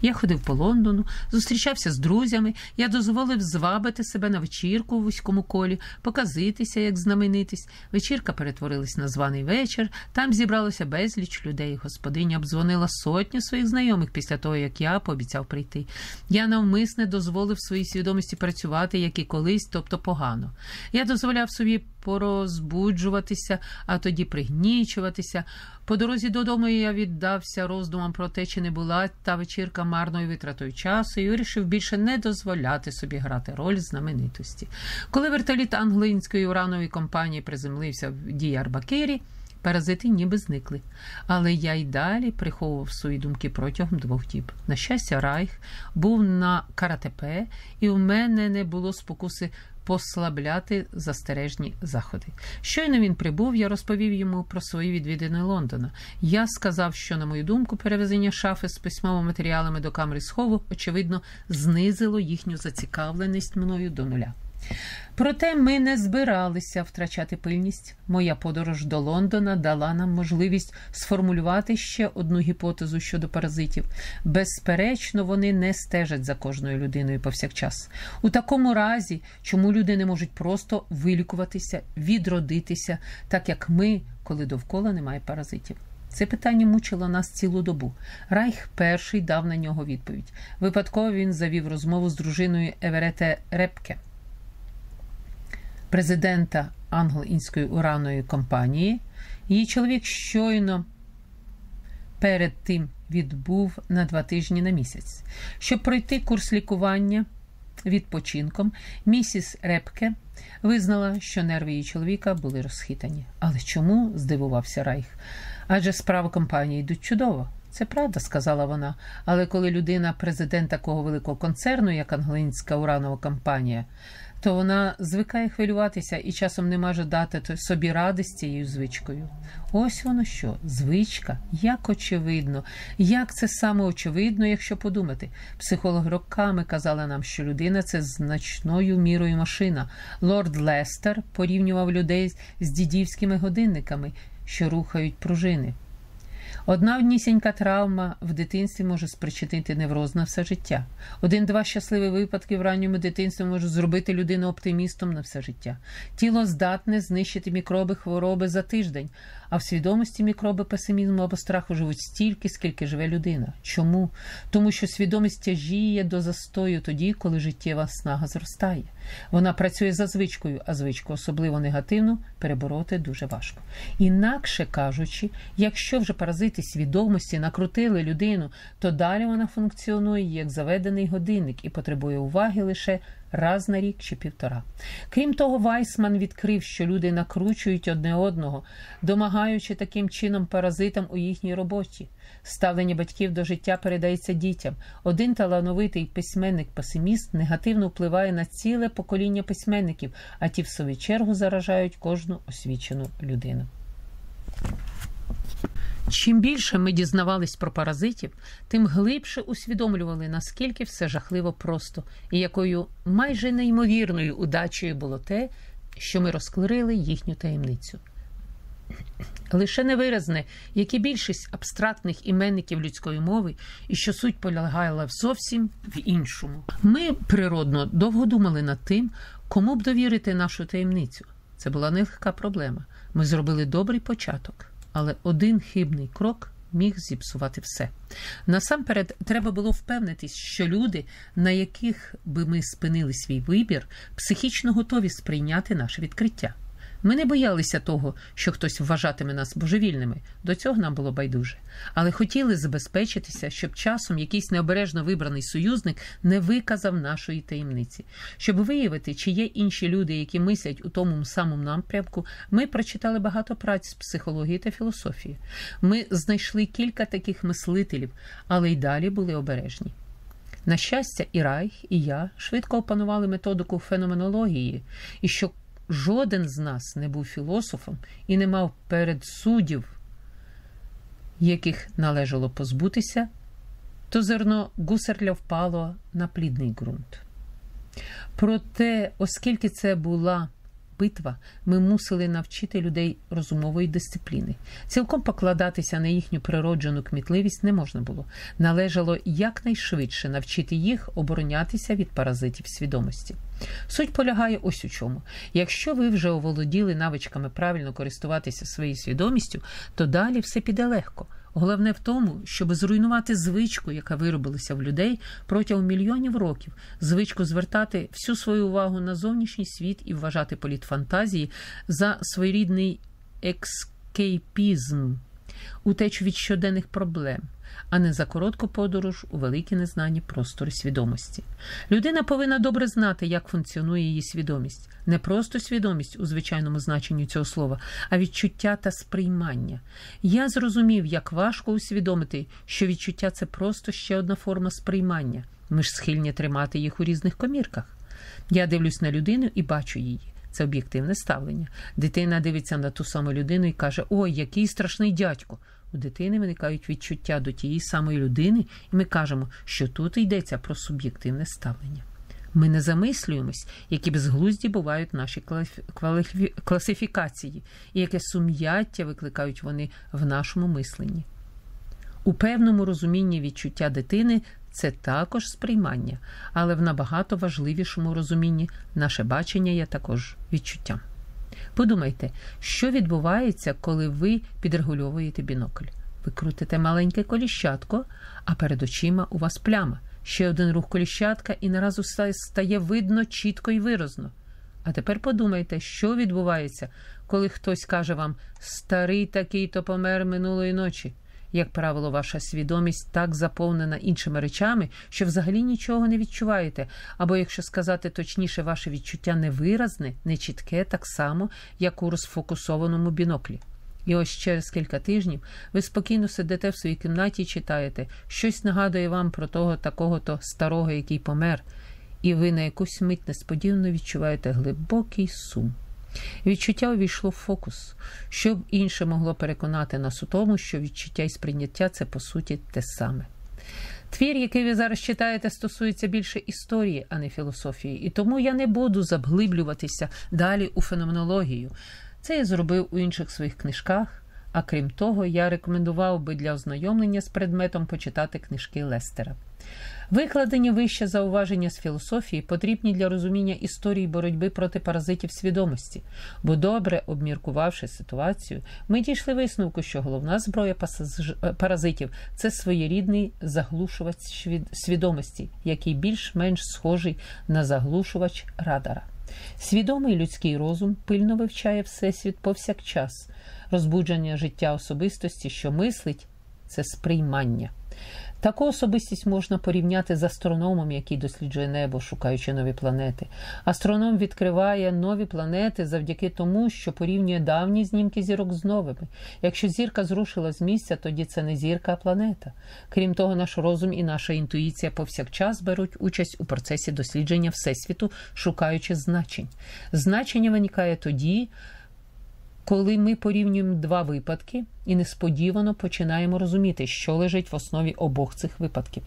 Я ходив по Лондону, зустрічався з друзями, я дозволив звабити себе на вечірку у вузькому колі, показитися як знаменитість. Вечірка перетворилась на званий вечір. Там зібралося безліч людей. Господиня обдзвонила сотню своїх знайомих після того, як я пообіцяв прийти. Я навмисне дозволив своїй свідомості працювати, як і колись, тобто погано. Я дозволяв собі порозбуджуватися, а тоді пригнічуватися. По дорозі додому я віддався роздумам про те, чи не була та вечірка марною витратою часу, і вирішив більше не дозволяти собі грати роль знаменитості. Коли вертоліт англійської уранової компанії приземлився в Діярбакирі, Паразити ніби зникли, але я й далі приховував свої думки протягом двох діб. На щастя, Райх був на каратепе, і у мене не було спокуси послабляти застережні заходи. Щойно він прибув, я розповів йому про свої відвідини Лондона. Я сказав, що, на мою думку, перевезення шафи з письмовими матеріалами до камери схову, очевидно, знизило їхню зацікавленість мною до нуля. Проте ми не збиралися втрачати пильність. Моя подорож до Лондона дала нам можливість сформулювати ще одну гіпотезу щодо паразитів. Безперечно, вони не стежать за кожною людиною повсякчас. У такому разі, чому люди не можуть просто вилікуватися, відродитися, так як ми, коли довкола немає паразитів. Це питання мучило нас цілу добу. Райх перший дав на нього відповідь. Випадково він завів розмову з дружиною Еверете Репке президента англо-інської ураної компанії. Її чоловік щойно перед тим відбув на два тижні на місяць. Щоб пройти курс лікування відпочинком, місіс Репке визнала, що нерви її чоловіка були розхитані. Але чому? здивувався Райх. Адже справи компанії йдуть чудово. Це правда, сказала вона. Але коли людина, президент такого великого концерну, як англійська уранова компанія, то вона звикає хвилюватися і часом не може дати собі ради з цією звичкою. Ось воно що, звичка, як очевидно, як це саме очевидно, якщо подумати. Психологи роками казали нам, що людина це значною мірою машина. Лорд Лестер порівнював людей з дідівськими годинниками, що рухають пружини. Одна однісінька травма в дитинстві може спричинити невроз на все життя. Один-два щасливі випадки в ранньому дитинстві можуть зробити людину оптимістом на все життя. Тіло здатне знищити мікроби хвороби за тиждень, а в свідомості мікроби песимізму або страху живуть стільки, скільки живе людина. Чому? Тому що свідомість тяжіє до застою тоді, коли життєва снага зростає. Вона працює за звичкою, а звичку, особливо негативну, перебороти дуже важко. Інакше кажучи, якщо вже паразити свідомості накрутили людину, то далі вона функціонує як заведений годинник і потребує уваги лише раз на рік чи півтора. Крім того, Вайсман відкрив, що люди накручують одне одного, домагаючи таким чином паразитам у їхній роботі. Ставлення батьків до життя передається дітям. Один талановитий письменник-песиміст негативно впливає на ціле покоління письменників, а ті, в свою чергу, заражають кожну освічену людину. Чим більше ми дізнавались про паразитів, тим глибше усвідомлювали, наскільки все жахливо просто, і якою майже неймовірною удачею було те, що ми розклирили їхню таємницю. Лише невиразне, як і більшість абстрактних іменників людської мови, і що суть полягала зовсім в іншому. Ми природно довго думали над тим, кому б довірити нашу таємницю. Це була нелегка проблема. Ми зробили добрий початок але один хибний крок міг зіпсувати все. Насамперед, треба було впевнитись, що люди, на яких би ми спинили свій вибір, психічно готові сприйняти наше відкриття. Ми не боялися того, що хтось вважатиме нас божевільними. До цього нам було байдуже. Але хотіли забезпечитися, щоб часом якийсь необережно вибраний союзник не виказав нашої таємниці. Щоб виявити, чи є інші люди, які мислять у тому самому напрямку, ми прочитали багато праць з психології та філософії. Ми знайшли кілька таких мислителів, але й далі були обережні. На щастя, і Райх, і я швидко опанували методику феноменології, і що жоден з нас не був філософом і не мав передсудів, яких належало позбутися, то зерно гусерля впало на плідний ґрунт. Проте, оскільки це була битва, ми мусили навчити людей розумової дисципліни. Цілком покладатися на їхню природжену кмітливість не можна було. Належало якнайшвидше навчити їх оборонятися від паразитів свідомості. Суть полягає ось у чому. Якщо ви вже оволоділи навичками правильно користуватися своєю свідомістю, то далі все піде легко. Головне в тому, щоб зруйнувати звичку, яка виробилася в людей протягом мільйонів років, звичку звертати всю свою увагу на зовнішній світ і вважати політ фантазії за своєрідний екскейпізм, утечу від щоденних проблем а не за коротку подорож у великі незнані простори свідомості. Людина повинна добре знати, як функціонує її свідомість, не просто свідомість у звичайному значенні цього слова, а відчуття та сприймання. Я зрозумів, як важко усвідомити, що відчуття це просто ще одна форма сприймання. Ми ж схильні тримати їх у різних комірках. Я дивлюсь на людину і бачу її. Це об'єктивне ставлення. Дитина дивиться на ту саму людину і каже: Ой, який страшний дядько. У дитини виникають відчуття до тієї самої людини, і ми кажемо, що тут йдеться про суб'єктивне ставлення. Ми не замислюємось, які безглузді бувають наші класифікації, і яке сум'яття викликають вони в нашому мисленні. У певному розумінні відчуття дитини це також сприймання, але в набагато важливішому розумінні наше бачення є також відчуттям. Подумайте, що відбувається, коли ви підрегульовуєте бінокль. Ви крутите маленьке коліщатко, а перед очима у вас пляма. Ще один рух коліщатка і наразу стає видно чітко і виразно. А тепер подумайте, що відбувається, коли хтось каже вам старий такий то помер минулої ночі. Як правило, ваша свідомість так заповнена іншими речами, що взагалі нічого не відчуваєте, або, якщо сказати точніше, ваше відчуття невиразне, нечітке, так само, як у розфокусованому біноклі. І ось через кілька тижнів ви спокійно сидите в своїй кімнаті і читаєте, щось нагадує вам про того такого то старого, який помер, і ви на якусь мить несподівано відчуваєте глибокий сум. Відчуття увійшло в фокус, щоб інше могло переконати нас у тому, що відчуття і сприйняття це по суті те саме. Твір, який ви зараз читаєте, стосується більше історії, а не філософії, і тому я не буду заглиблюватися далі у феноменологію. Це я зробив у інших своїх книжках, а крім того, я рекомендував би для ознайомлення з предметом почитати книжки Лестера. Викладені вище зауваження з філософії потрібні для розуміння історії боротьби проти паразитів свідомості, бо, добре обміркувавши ситуацію, ми дійшли висновку, що головна зброя паразитів це своєрідний заглушувач свідомості, який більш-менш схожий на заглушувач радара. Свідомий людський розум пильно вивчає Всесвіт повсякчас, розбудження життя особистості, що мислить це сприймання. Таку особистість можна порівняти з астрономом, який досліджує небо, шукаючи нові планети. Астроном відкриває нові планети завдяки тому, що порівнює давні знімки зірок з новими. Якщо зірка зрушила з місця, тоді це не зірка, а планета. Крім того, наш розум і наша інтуїція повсякчас беруть участь у процесі дослідження Всесвіту, шукаючи значень. Значення виникає тоді коли ми порівнюємо два випадки і несподівано починаємо розуміти, що лежить в основі обох цих випадків.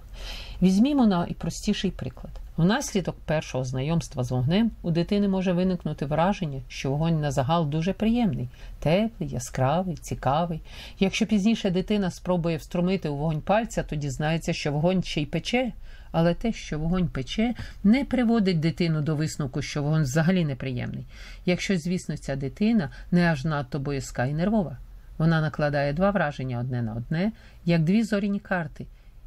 Візьмімо найпростіший приклад. Внаслідок першого знайомства з вогнем у дитини може виникнути враження, що вогонь на загал дуже приємний, теплий, яскравий, цікавий. Якщо пізніше дитина спробує встромити у вогонь пальця, то дізнається, що вогонь ще й пече. Але те, що вогонь пече, не приводить дитину до висновку, що вогонь взагалі неприємний. Якщо, звісно, ця дитина не аж надто боязка і нервова. Вона накладає два враження одне на одне, як дві зоряні карти,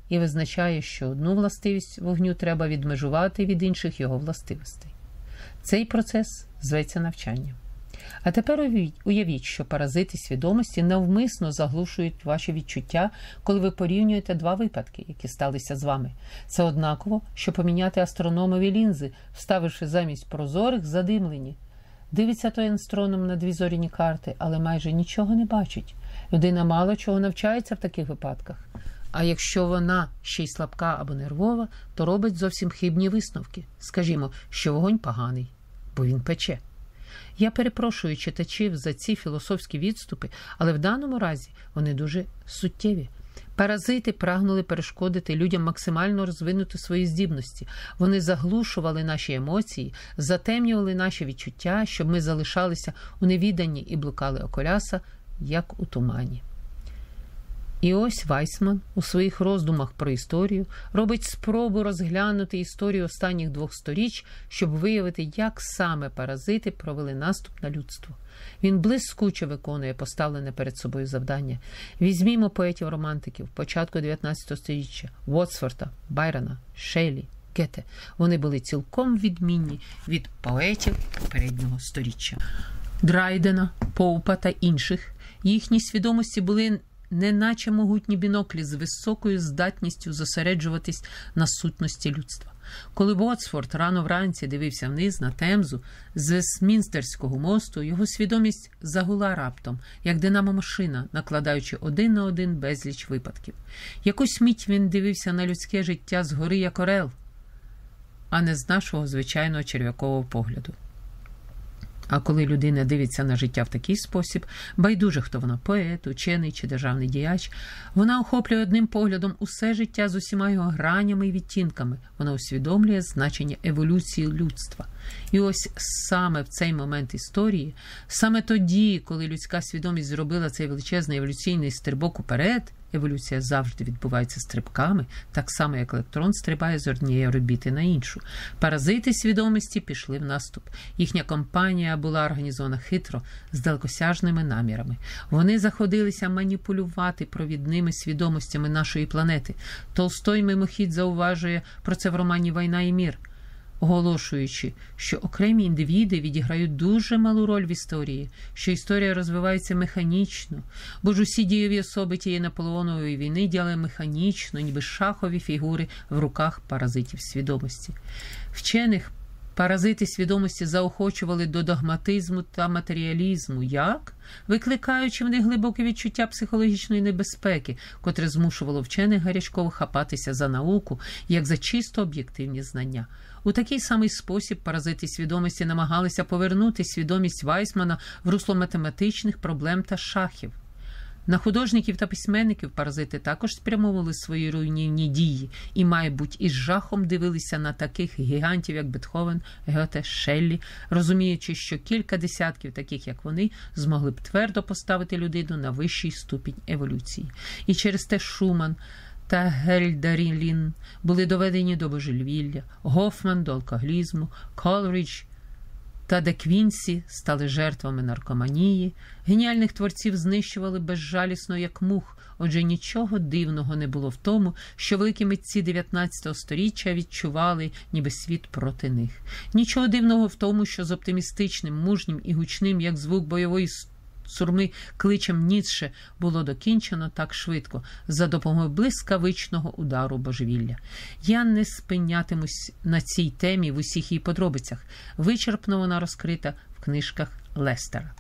і визначає, що одну властивість вогню треба відмежувати від інших його властивостей. Цей процес зветься навчанням. А тепер уявіть, що паразити свідомості навмисно заглушують ваші відчуття, коли ви порівнюєте два випадки, які сталися з вами. Це однаково, що поміняти астрономові лінзи, вставивши замість прозорих задимлені. Дивиться той астроном на дві зоряні карти, але майже нічого не бачить. Людина мало чого навчається в таких випадках. А якщо вона ще й слабка або нервова, то робить зовсім хибні висновки. Скажімо, що вогонь поганий, бо він пече. Я перепрошую читачів за ці філософські відступи, але в даному разі вони дуже суттєві. Паразити прагнули перешкодити людям максимально розвинути свої здібності. Вони заглушували наші емоції, затемнювали наші відчуття, щоб ми залишалися у невіданні і блукали околяса, як у тумані. І ось Вайсман у своїх роздумах про історію робить спробу розглянути історію останніх двох сторіч, щоб виявити, як саме паразити провели наступ на людство. Він блискуче виконує поставлене перед собою завдання. Візьмімо поетів-романтиків початку 19 століття Вордсворта, Байрона, Шеллі, Гете. Вони були цілком відмінні від поетів попереднього сторіччя. Драйдена, Поупа та інших. Їхні свідомості були неначе могутні біноклі з високою здатністю зосереджуватись на сутності людства. Коли Боцфорд рано вранці дивився вниз на темзу з Вестмінстерського мосту, його свідомість загула раптом, як динамо машина, накладаючи один на один безліч випадків. Якусь мить він дивився на людське життя згори як орел, а не з нашого звичайного черв'якового погляду. А коли людина дивиться на життя в такий спосіб, байдуже хто вона поет, учений чи державний діяч, вона охоплює одним поглядом усе життя з усіма його гранями і відтінками. Вона усвідомлює значення еволюції людства. І ось саме в цей момент історії, саме тоді, коли людська свідомість зробила цей величезний еволюційний стрибок уперед. Еволюція завжди відбувається стрибками, так само як електрон стрибає з однієї орбіти на іншу. Паразити свідомості пішли в наступ. Їхня компанія була організована хитро з далекосяжними намірами. Вони заходилися маніпулювати провідними свідомостями нашої планети. Толстой мимохідь зауважує про це в романі Війна і мір оголошуючи, що окремі індивіди відіграють дуже малу роль в історії, що історія розвивається механічно, бо ж усі дієві особи тієї наполеонової війни діяли механічно, ніби шахові фігури в руках паразитів свідомості. Вчених Паразити свідомості заохочували до догматизму та матеріалізму, як викликаючи в них глибоке відчуття психологічної небезпеки, котре змушувало вчених гарячково хапатися за науку як за чисто об'єктивні знання. У такий самий спосіб паразити свідомості намагалися повернути свідомість Вайсмана в русло математичних проблем та шахів. На художників та письменників паразити також спрямовували свої руйнівні дії і, мабуть, із жахом дивилися на таких гігантів, як Бетховен, Гете, Шеллі, розуміючи, що кілька десятків, таких як вони, змогли б твердо поставити людину на вищий ступінь еволюції. І через те Шуман та Гельдарілін були доведені до божевілля, Гофман до алкоголізму, Колрідж та де Квінсі стали жертвами наркоманії, геніальних творців знищували безжалісно, як мух. Отже, нічого дивного не було в тому, що великі митці 19 століття відчували, ніби світ проти них. Нічого дивного в тому, що з оптимістичним, мужнім і гучним, як звук бойової сурми кличем Ніцше було докінчено так швидко за допомогою блискавичного удару божевілля. Я не спинятимусь на цій темі в усіх її подробицях. Вичерпно вона розкрита в книжках Лестера.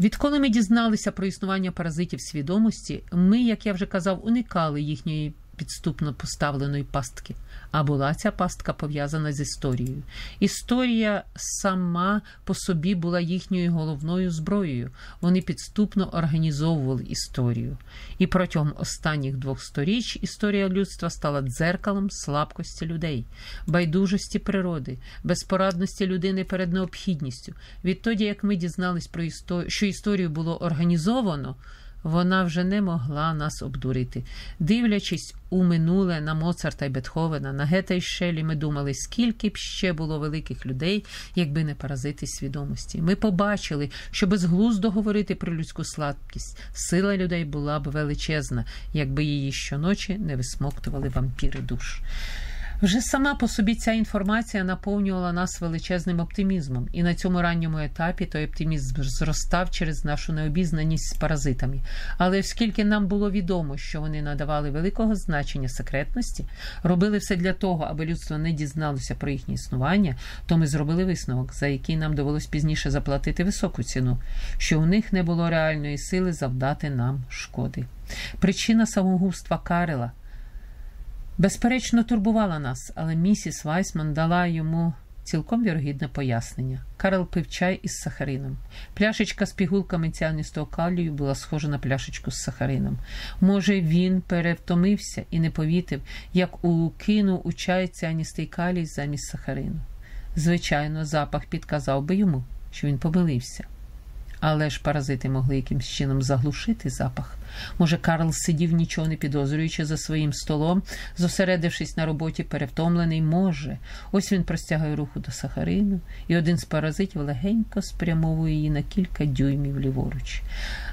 Відколи ми дізналися про існування паразитів свідомості, ми, як я вже казав, уникали їхньої підступно поставленої пастки. А була ця пастка пов'язана з історією. Історія сама по собі була їхньою головною зброєю. Вони підступно організовували історію. І протягом останніх двох сторіч історія людства стала дзеркалом слабкості людей, байдужості природи, безпорадності людини перед необхідністю. Відтоді, як ми дізнались про історію, що історію було організовано вона вже не могла нас обдурити. Дивлячись у минуле на Моцарта й Бетховена, на Гета й Шелі, ми думали, скільки б ще було великих людей, якби не паразити свідомості. Ми побачили, що безглуздо говорити про людську слабкість. Сила людей була б величезна, якби її щоночі не висмоктували вампіри душ. Вже сама по собі ця інформація наповнювала нас величезним оптимізмом, і на цьому ранньому етапі той оптимізм зростав через нашу необізнаність з паразитами. Але оскільки нам було відомо, що вони надавали великого значення секретності, робили все для того, аби людство не дізналося про їхнє існування, то ми зробили висновок, за який нам довелось пізніше заплатити високу ціну, що у них не було реальної сили завдати нам шкоди. Причина самогубства Карела – безперечно, турбувала нас, але місіс Вайсман дала йому цілком вірогідне пояснення. Карл пив чай із сахарином. Пляшечка з пігулками ціаністого калію була схожа на пляшечку з сахарином. Може, він перевтомився і не повітив, як укинув у чай ціаністий калій замість сахарину. Звичайно, запах підказав би йому, що він помилився. Але ж паразити могли якимсь чином заглушити запах. Може, Карл сидів, нічого не підозрюючи за своїм столом, зосередившись на роботі, перевтомлений, може. Ось він простягає руху до сахарину, і один з паразитів легенько спрямовує її на кілька дюймів ліворуч.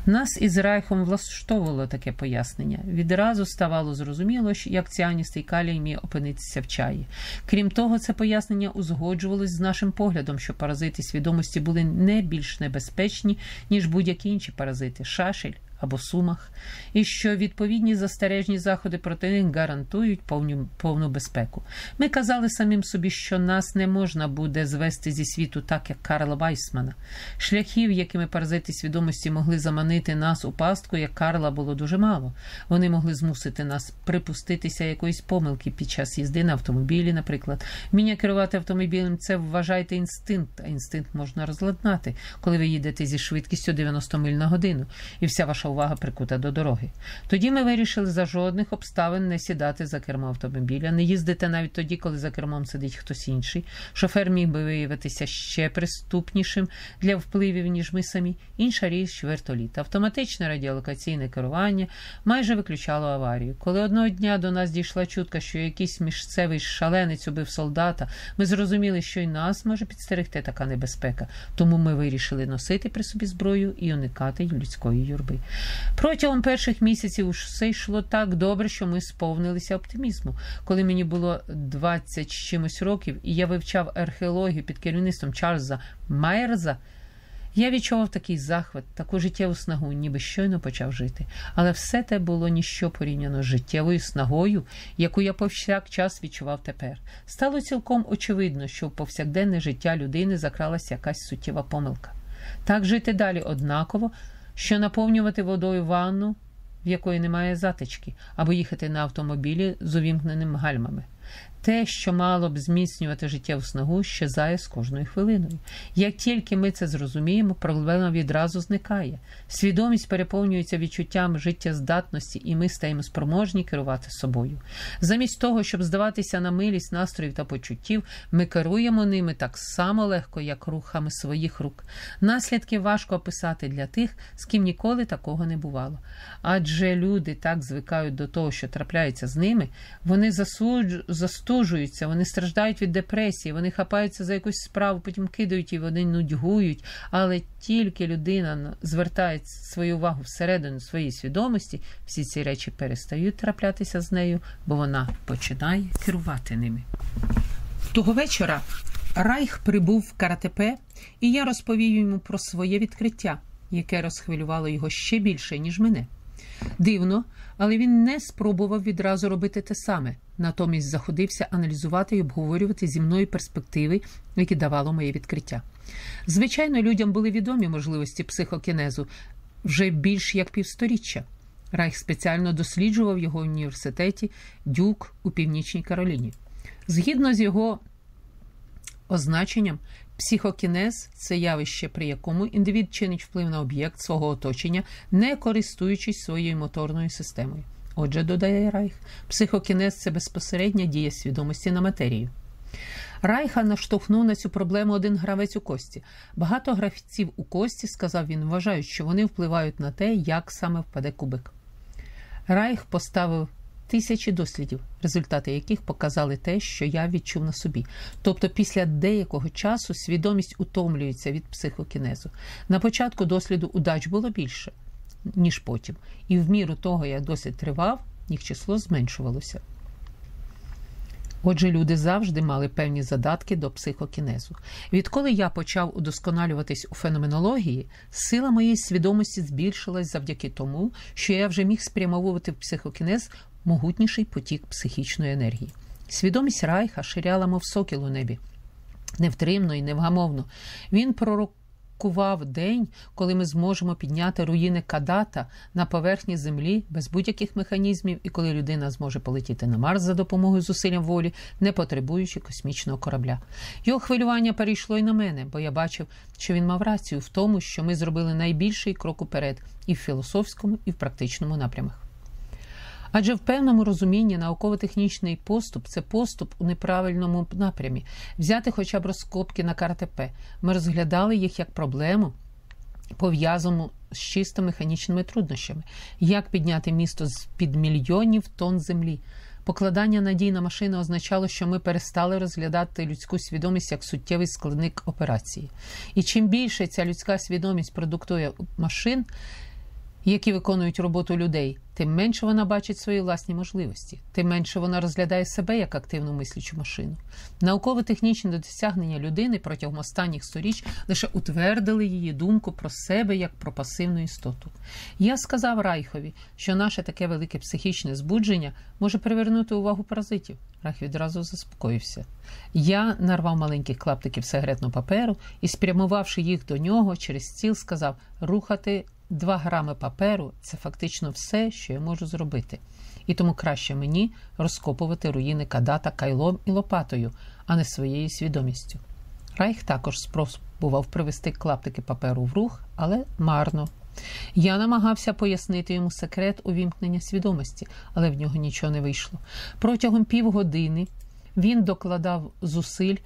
Нас із Райхом влаштовувало таке пояснення. Відразу ставало зрозуміло, як ціаністий калій міг опинитися в чаї. Крім того, це пояснення узгоджувалось з нашим поглядом, що паразити свідомості були не більш небезпечні, ніж будь-які інші паразити. Шашель або Сумах, і що відповідні застережні заходи проти них гарантують повну, повну безпеку. Ми казали самим собі, що нас не можна буде звести зі світу так, як Карла Вайсмана. Шляхів, якими паразити свідомості могли заманити нас у пастку, як Карла, було дуже мало. Вони могли змусити нас припуститися якоїсь помилки під час їзди на автомобілі, наприклад. Вміння керувати автомобілем це вважайте інстинкт, а інстинкт можна розладнати, коли ви їдете зі швидкістю 90 миль на годину, і вся ваша увага прикута до дороги. Тоді ми вирішили за жодних обставин не сідати за кермо автомобіля, не їздити навіть тоді, коли за кермом сидить хтось інший. Шофер міг би виявитися ще приступнішим для впливів, ніж ми самі. Інша річ вертоліт. Автоматичне радіолокаційне керування майже виключало аварію. Коли одного дня до нас дійшла чутка, що якийсь місцевий шаленець убив солдата, ми зрозуміли, що й нас може підстерегти така небезпека. Тому ми вирішили носити при собі зброю і уникати людської юрби. Протягом перших місяців все йшло так добре, що ми сповнилися оптимізму. Коли мені було 20 з чимось років, і я вивчав археологію під керівництвом Чарльза Майерза. Я відчував такий захват, таку життєву снагу, ніби щойно почав жити. Але все те було ніщо порівняно з життєвою снагою, яку я повсякчас відчував тепер. Стало цілком очевидно, що в повсякденне життя людини закралася якась суттєва помилка. Так жити далі однаково, що наповнювати водою ванну, в якої немає затички, або їхати на автомобілі з увімкненими гальмами. Те, що мало б зміцнювати життєву снагу, щезає з кожною хвилиною. Як тільки ми це зрозуміємо, проблема відразу зникає. Свідомість переповнюється відчуттям життєздатності, і ми стаємо спроможні керувати собою. Замість того, щоб здаватися на милість настроїв та почуттів, ми керуємо ними так само легко, як рухами своїх рук. Наслідки важко описати для тих, з ким ніколи такого не бувало. Адже люди так звикають до того, що трапляється з ними, вони засуджують застужуються, вони страждають від депресії, вони хапаються за якусь справу, потім кидають і вони нудьгують. Але тільки людина звертає свою увагу всередину своєї свідомості, всі ці речі перестають траплятися з нею, бо вона починає керувати ними. Того вечора Райх прибув в Каратепе, і я розповів йому про своє відкриття, яке розхвилювало його ще більше, ніж мене. Дивно, але він не спробував відразу робити те саме. Натомість заходився аналізувати і обговорювати зі мною перспективи, які давало моє відкриття. Звичайно, людям були відомі можливості психокінезу вже більш як півсторіччя. Райх спеціально досліджував його в університеті Дюк у Північній Кароліні. Згідно з його означенням, психокінез це явище, при якому індивід чинить вплив на об'єкт свого оточення, не користуючись своєю моторною системою. Отже, додає Райх, психокінез це безпосередня дія свідомості на матерію. Райха наштовхнув на цю проблему один гравець у кості. Багато гравців у кості, сказав він, вважають, що вони впливають на те, як саме впаде кубик. Райх поставив тисячі дослідів, результати яких показали те, що я відчув на собі. Тобто, після деякого часу свідомість утомлюється від психокінезу. На початку досліду удач було більше, ніж потім, і в міру того, як дослід тривав, їх число зменшувалося. Отже, люди завжди мали певні задатки до психокінезу. Відколи я почав удосконалюватись у феноменології, сила моєї свідомості збільшилась завдяки тому, що я вже міг спрямовувати в психокінез могутніший потік психічної енергії. Свідомість Райха ширяла, мов сокіл у небі, невтримно і невгамовно. Він пророкував день, коли ми зможемо підняти руїни Кадата на поверхні землі без будь-яких механізмів, і коли людина зможе полетіти на Марс за допомогою зусиллям волі, не потребуючи космічного корабля. Його хвилювання перейшло й на мене, бо я бачив, що він мав рацію в тому, що ми зробили найбільший крок уперед і в філософському, і в практичному напрямах. Адже в певному розумінні науково-технічний поступ це поступ у неправильному напрямі. Взяти хоча б розкопки на КРТП. Ми розглядали їх як проблему, пов'язану з чисто механічними труднощами. Як підняти місто з під мільйонів тонн землі? Покладання надій на машини означало, що ми перестали розглядати людську свідомість як суттєвий складник операції. І чим більше ця людська свідомість продуктує машин, які виконують роботу людей, тим менше вона бачить свої власні можливості, тим менше вона розглядає себе як активну мислячу машину. Науково-технічні досягнення людини протягом останніх сторіч лише утвердили її думку про себе як про пасивну істоту. Я сказав Райхові, що наше таке велике психічне збудження може привернути увагу паразитів. Райх відразу заспокоївся. Я нарвав маленьких клаптиків сигаретного паперу і, спрямувавши їх до нього через стіл, сказав рухати. Два грами паперу це фактично все, що я можу зробити. І тому краще мені розкопувати руїни кадата кайлом і лопатою, а не своєю свідомістю. Райх також спробував привести клаптики паперу в рух, але марно. Я намагався пояснити йому секрет увімкнення свідомості, але в нього нічого не вийшло. Протягом півгодини він докладав зусиль,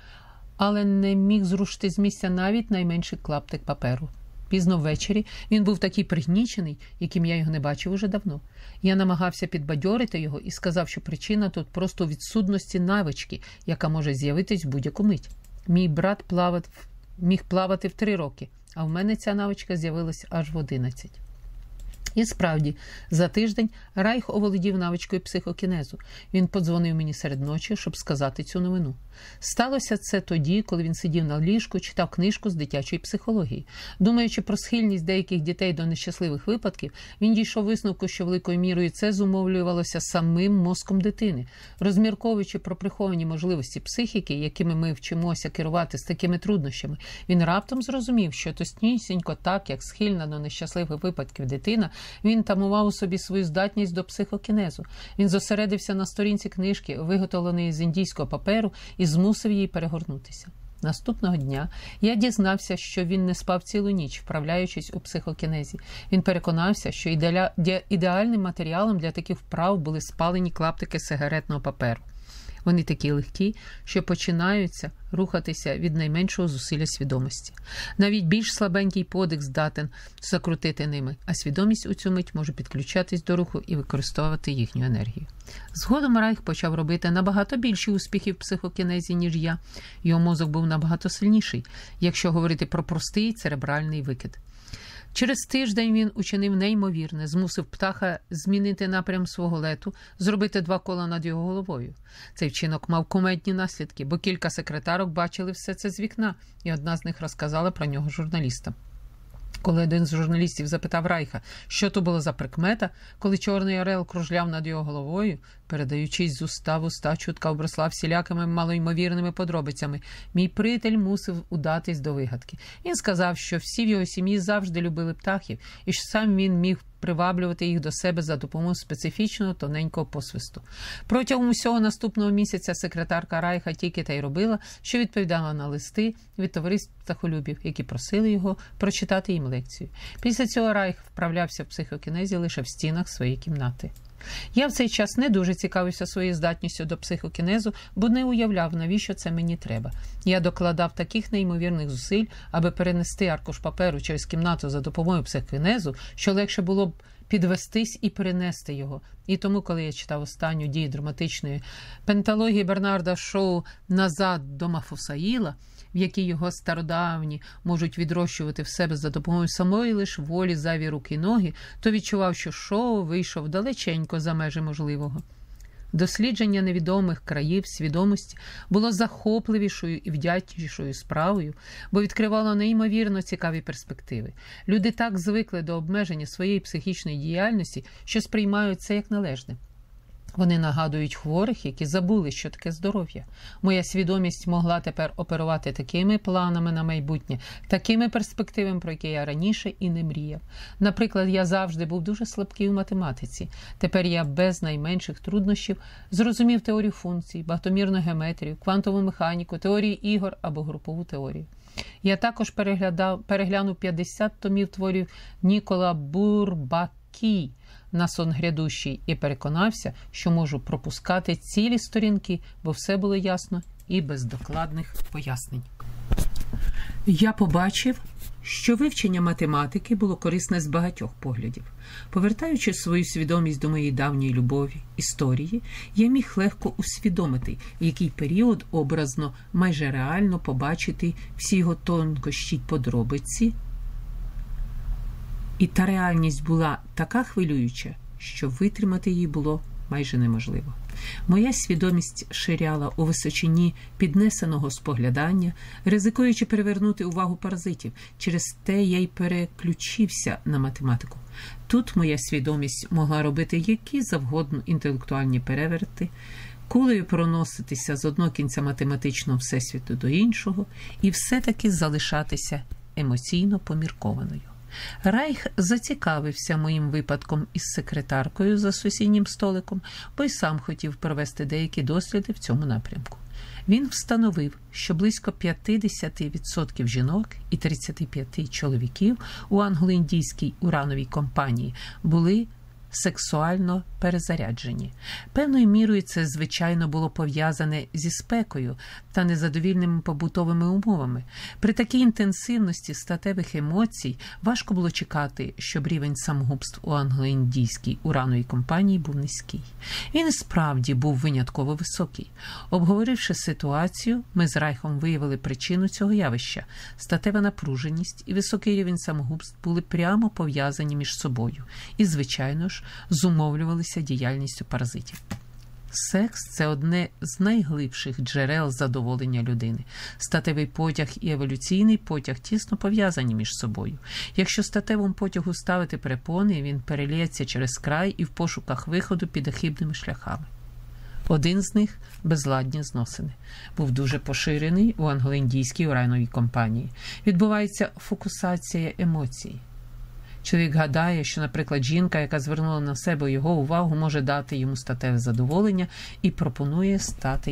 але не міг зрушити з місця навіть найменший клаптик паперу. Пізно ввечері він був такий пригнічений, яким я його не бачив уже давно. Я намагався підбадьорити його і сказав, що причина тут просто у відсутності навички, яка може з'явитись в будь-яку мить. Мій брат плавав, міг плавати в три роки, а в мене ця навичка з'явилась аж в одинадцять. І справді, за тиждень Райх оволодів навичкою психокінезу. Він подзвонив мені серед ночі, щоб сказати цю новину. Сталося це тоді, коли він сидів на ліжку, читав книжку з дитячої психології. Думаючи про схильність деяких дітей до нещасливих випадків, він дійшов висновку, що великою мірою це зумовлювалося самим мозком дитини. Розмірковуючи про приховані можливості психіки, якими ми вчимося керувати з такими труднощами, він раптом зрозумів, що тоснісінько так, як схильна до нещасливих випадків дитина, він тамував у собі свою здатність до психокінезу. Він зосередився на сторінці книжки, виготовленої з індійського паперу, і змусив її перегорнутися. Наступного дня я дізнався, що він не спав цілу ніч, вправляючись у психокінезі. Він переконався, що ідеальним матеріалом для таких вправ були спалені клаптики сигаретного паперу. Вони такі легкі, що починаються рухатися від найменшого зусилля свідомості. Навіть більш слабенький подих здатен закрутити ними, а свідомість у цю мить може підключатись до руху і використовувати їхню енергію. Згодом Райх почав робити набагато більші успіхи в психокінезі, ніж я. Його мозок був набагато сильніший, якщо говорити про простий церебральний викид. Через тиждень він учинив неймовірне, змусив птаха змінити напрям свого лету, зробити два кола над його головою. Цей вчинок мав кумедні наслідки, бо кілька секретарок бачили все це з вікна, і одна з них розказала про нього журналістам. Коли один з журналістів запитав Райха, що то було за прикмета, коли Чорний Орел кружляв над його головою, передаючись з уста в уста, чутка обросла всілякими малоймовірними подробицями, мій притель мусив удатись до вигадки. Він сказав, що всі в його сім'ї завжди любили птахів, і що сам він міг приваблювати їх до себе за допомогою специфічного тоненького посвисту. Протягом усього наступного місяця секретарка Райха тільки та й робила, що відповідала на листи від товариств птахолюбів, які просили його прочитати їм лекцію. Після цього Райх вправлявся в психокінезі лише в стінах своєї кімнати. Я в цей час не дуже цікавився своєю здатністю до психокінезу, бо не уявляв, навіщо це мені треба. Я докладав таких неймовірних зусиль, аби перенести аркуш паперу через кімнату за допомогою психокінезу, що легше було б підвестись і перенести його. І тому, коли я читав останню дію драматичної пенталогії Бернарда Шоу Назад до Мафусаїла, в якій його стародавні можуть відрощувати в себе за допомогою самої лиш волі зайві руки ноги, то відчував, що шоу вийшов далеченько за межі можливого. Дослідження невідомих країв свідомості було захопливішою і вдячнішою справою, бо відкривало неймовірно цікаві перспективи. Люди так звикли до обмеження своєї психічної діяльності, що сприймають це як належне. Вони нагадують хворих, які забули, що таке здоров'я. Моя свідомість могла тепер оперувати такими планами на майбутнє, такими перспективами, про які я раніше і не мріяв. Наприклад, я завжди був дуже слабкий у математиці. Тепер я без найменших труднощів зрозумів теорію функцій, багатомірну геометрію, квантову механіку, теорію ігор або групову теорію. Я також переглянув 50 томів творів Нікола Бурбакі на сон грядущий і переконався, що можу пропускати цілі сторінки, бо все було ясно і без докладних пояснень. Я побачив, що вивчення математики було корисне з багатьох поглядів. Повертаючи свою свідомість до моєї давньої любові, історії, я міг легко усвідомити, який період образно, майже реально побачити всі його тонкощі й подробиці І та реальність була така хвилююча, що витримати її було майже неможливо. Моя свідомість ширяла у височині піднесеного споглядання, ризикуючи перевернути увагу паразитів. Через те я й переключився на математику. Тут моя свідомість могла робити які завгодно інтелектуальні переверти, кулею проноситися з одного кінця математичного всесвіту до іншого, і все-таки залишатися емоційно поміркованою. Райх зацікавився моїм випадком із секретаркою за сусіднім столиком, бо й сам хотів провести деякі досліди в цьому напрямку. Він встановив, що близько 50% жінок і 35 чоловіків у англо-індійській урановій компанії були сексуально перезаряджені. Певною мірою це, звичайно, було пов'язане зі спекою та незадовільними побутовими умовами. При такій інтенсивності статевих емоцій важко було чекати, щоб рівень самогубств у англо-індійській урановій компанії був низький. Він справді був винятково високий. Обговоривши ситуацію, ми з Райхом виявили причину цього явища. Статева напруженість і високий рівень самогубств були прямо пов'язані між собою. І, звичайно ж, зумовлювалися діяльністю паразитів. Секс це одне з найглибших джерел задоволення людини. Статевий потяг і еволюційний потяг тісно пов'язані між собою. Якщо статевому потягу ставити перепони, він переліється через край і в пошуках виходу піде хибними шляхами. Один з них безладні зносини. Був дуже поширений у англо-індійській урановій компанії. Відбувається фокусація емоцій. Чоловік гадає, що, наприклад, жінка, яка звернула на себе його увагу, може дати йому статеве задоволення і пропонує стати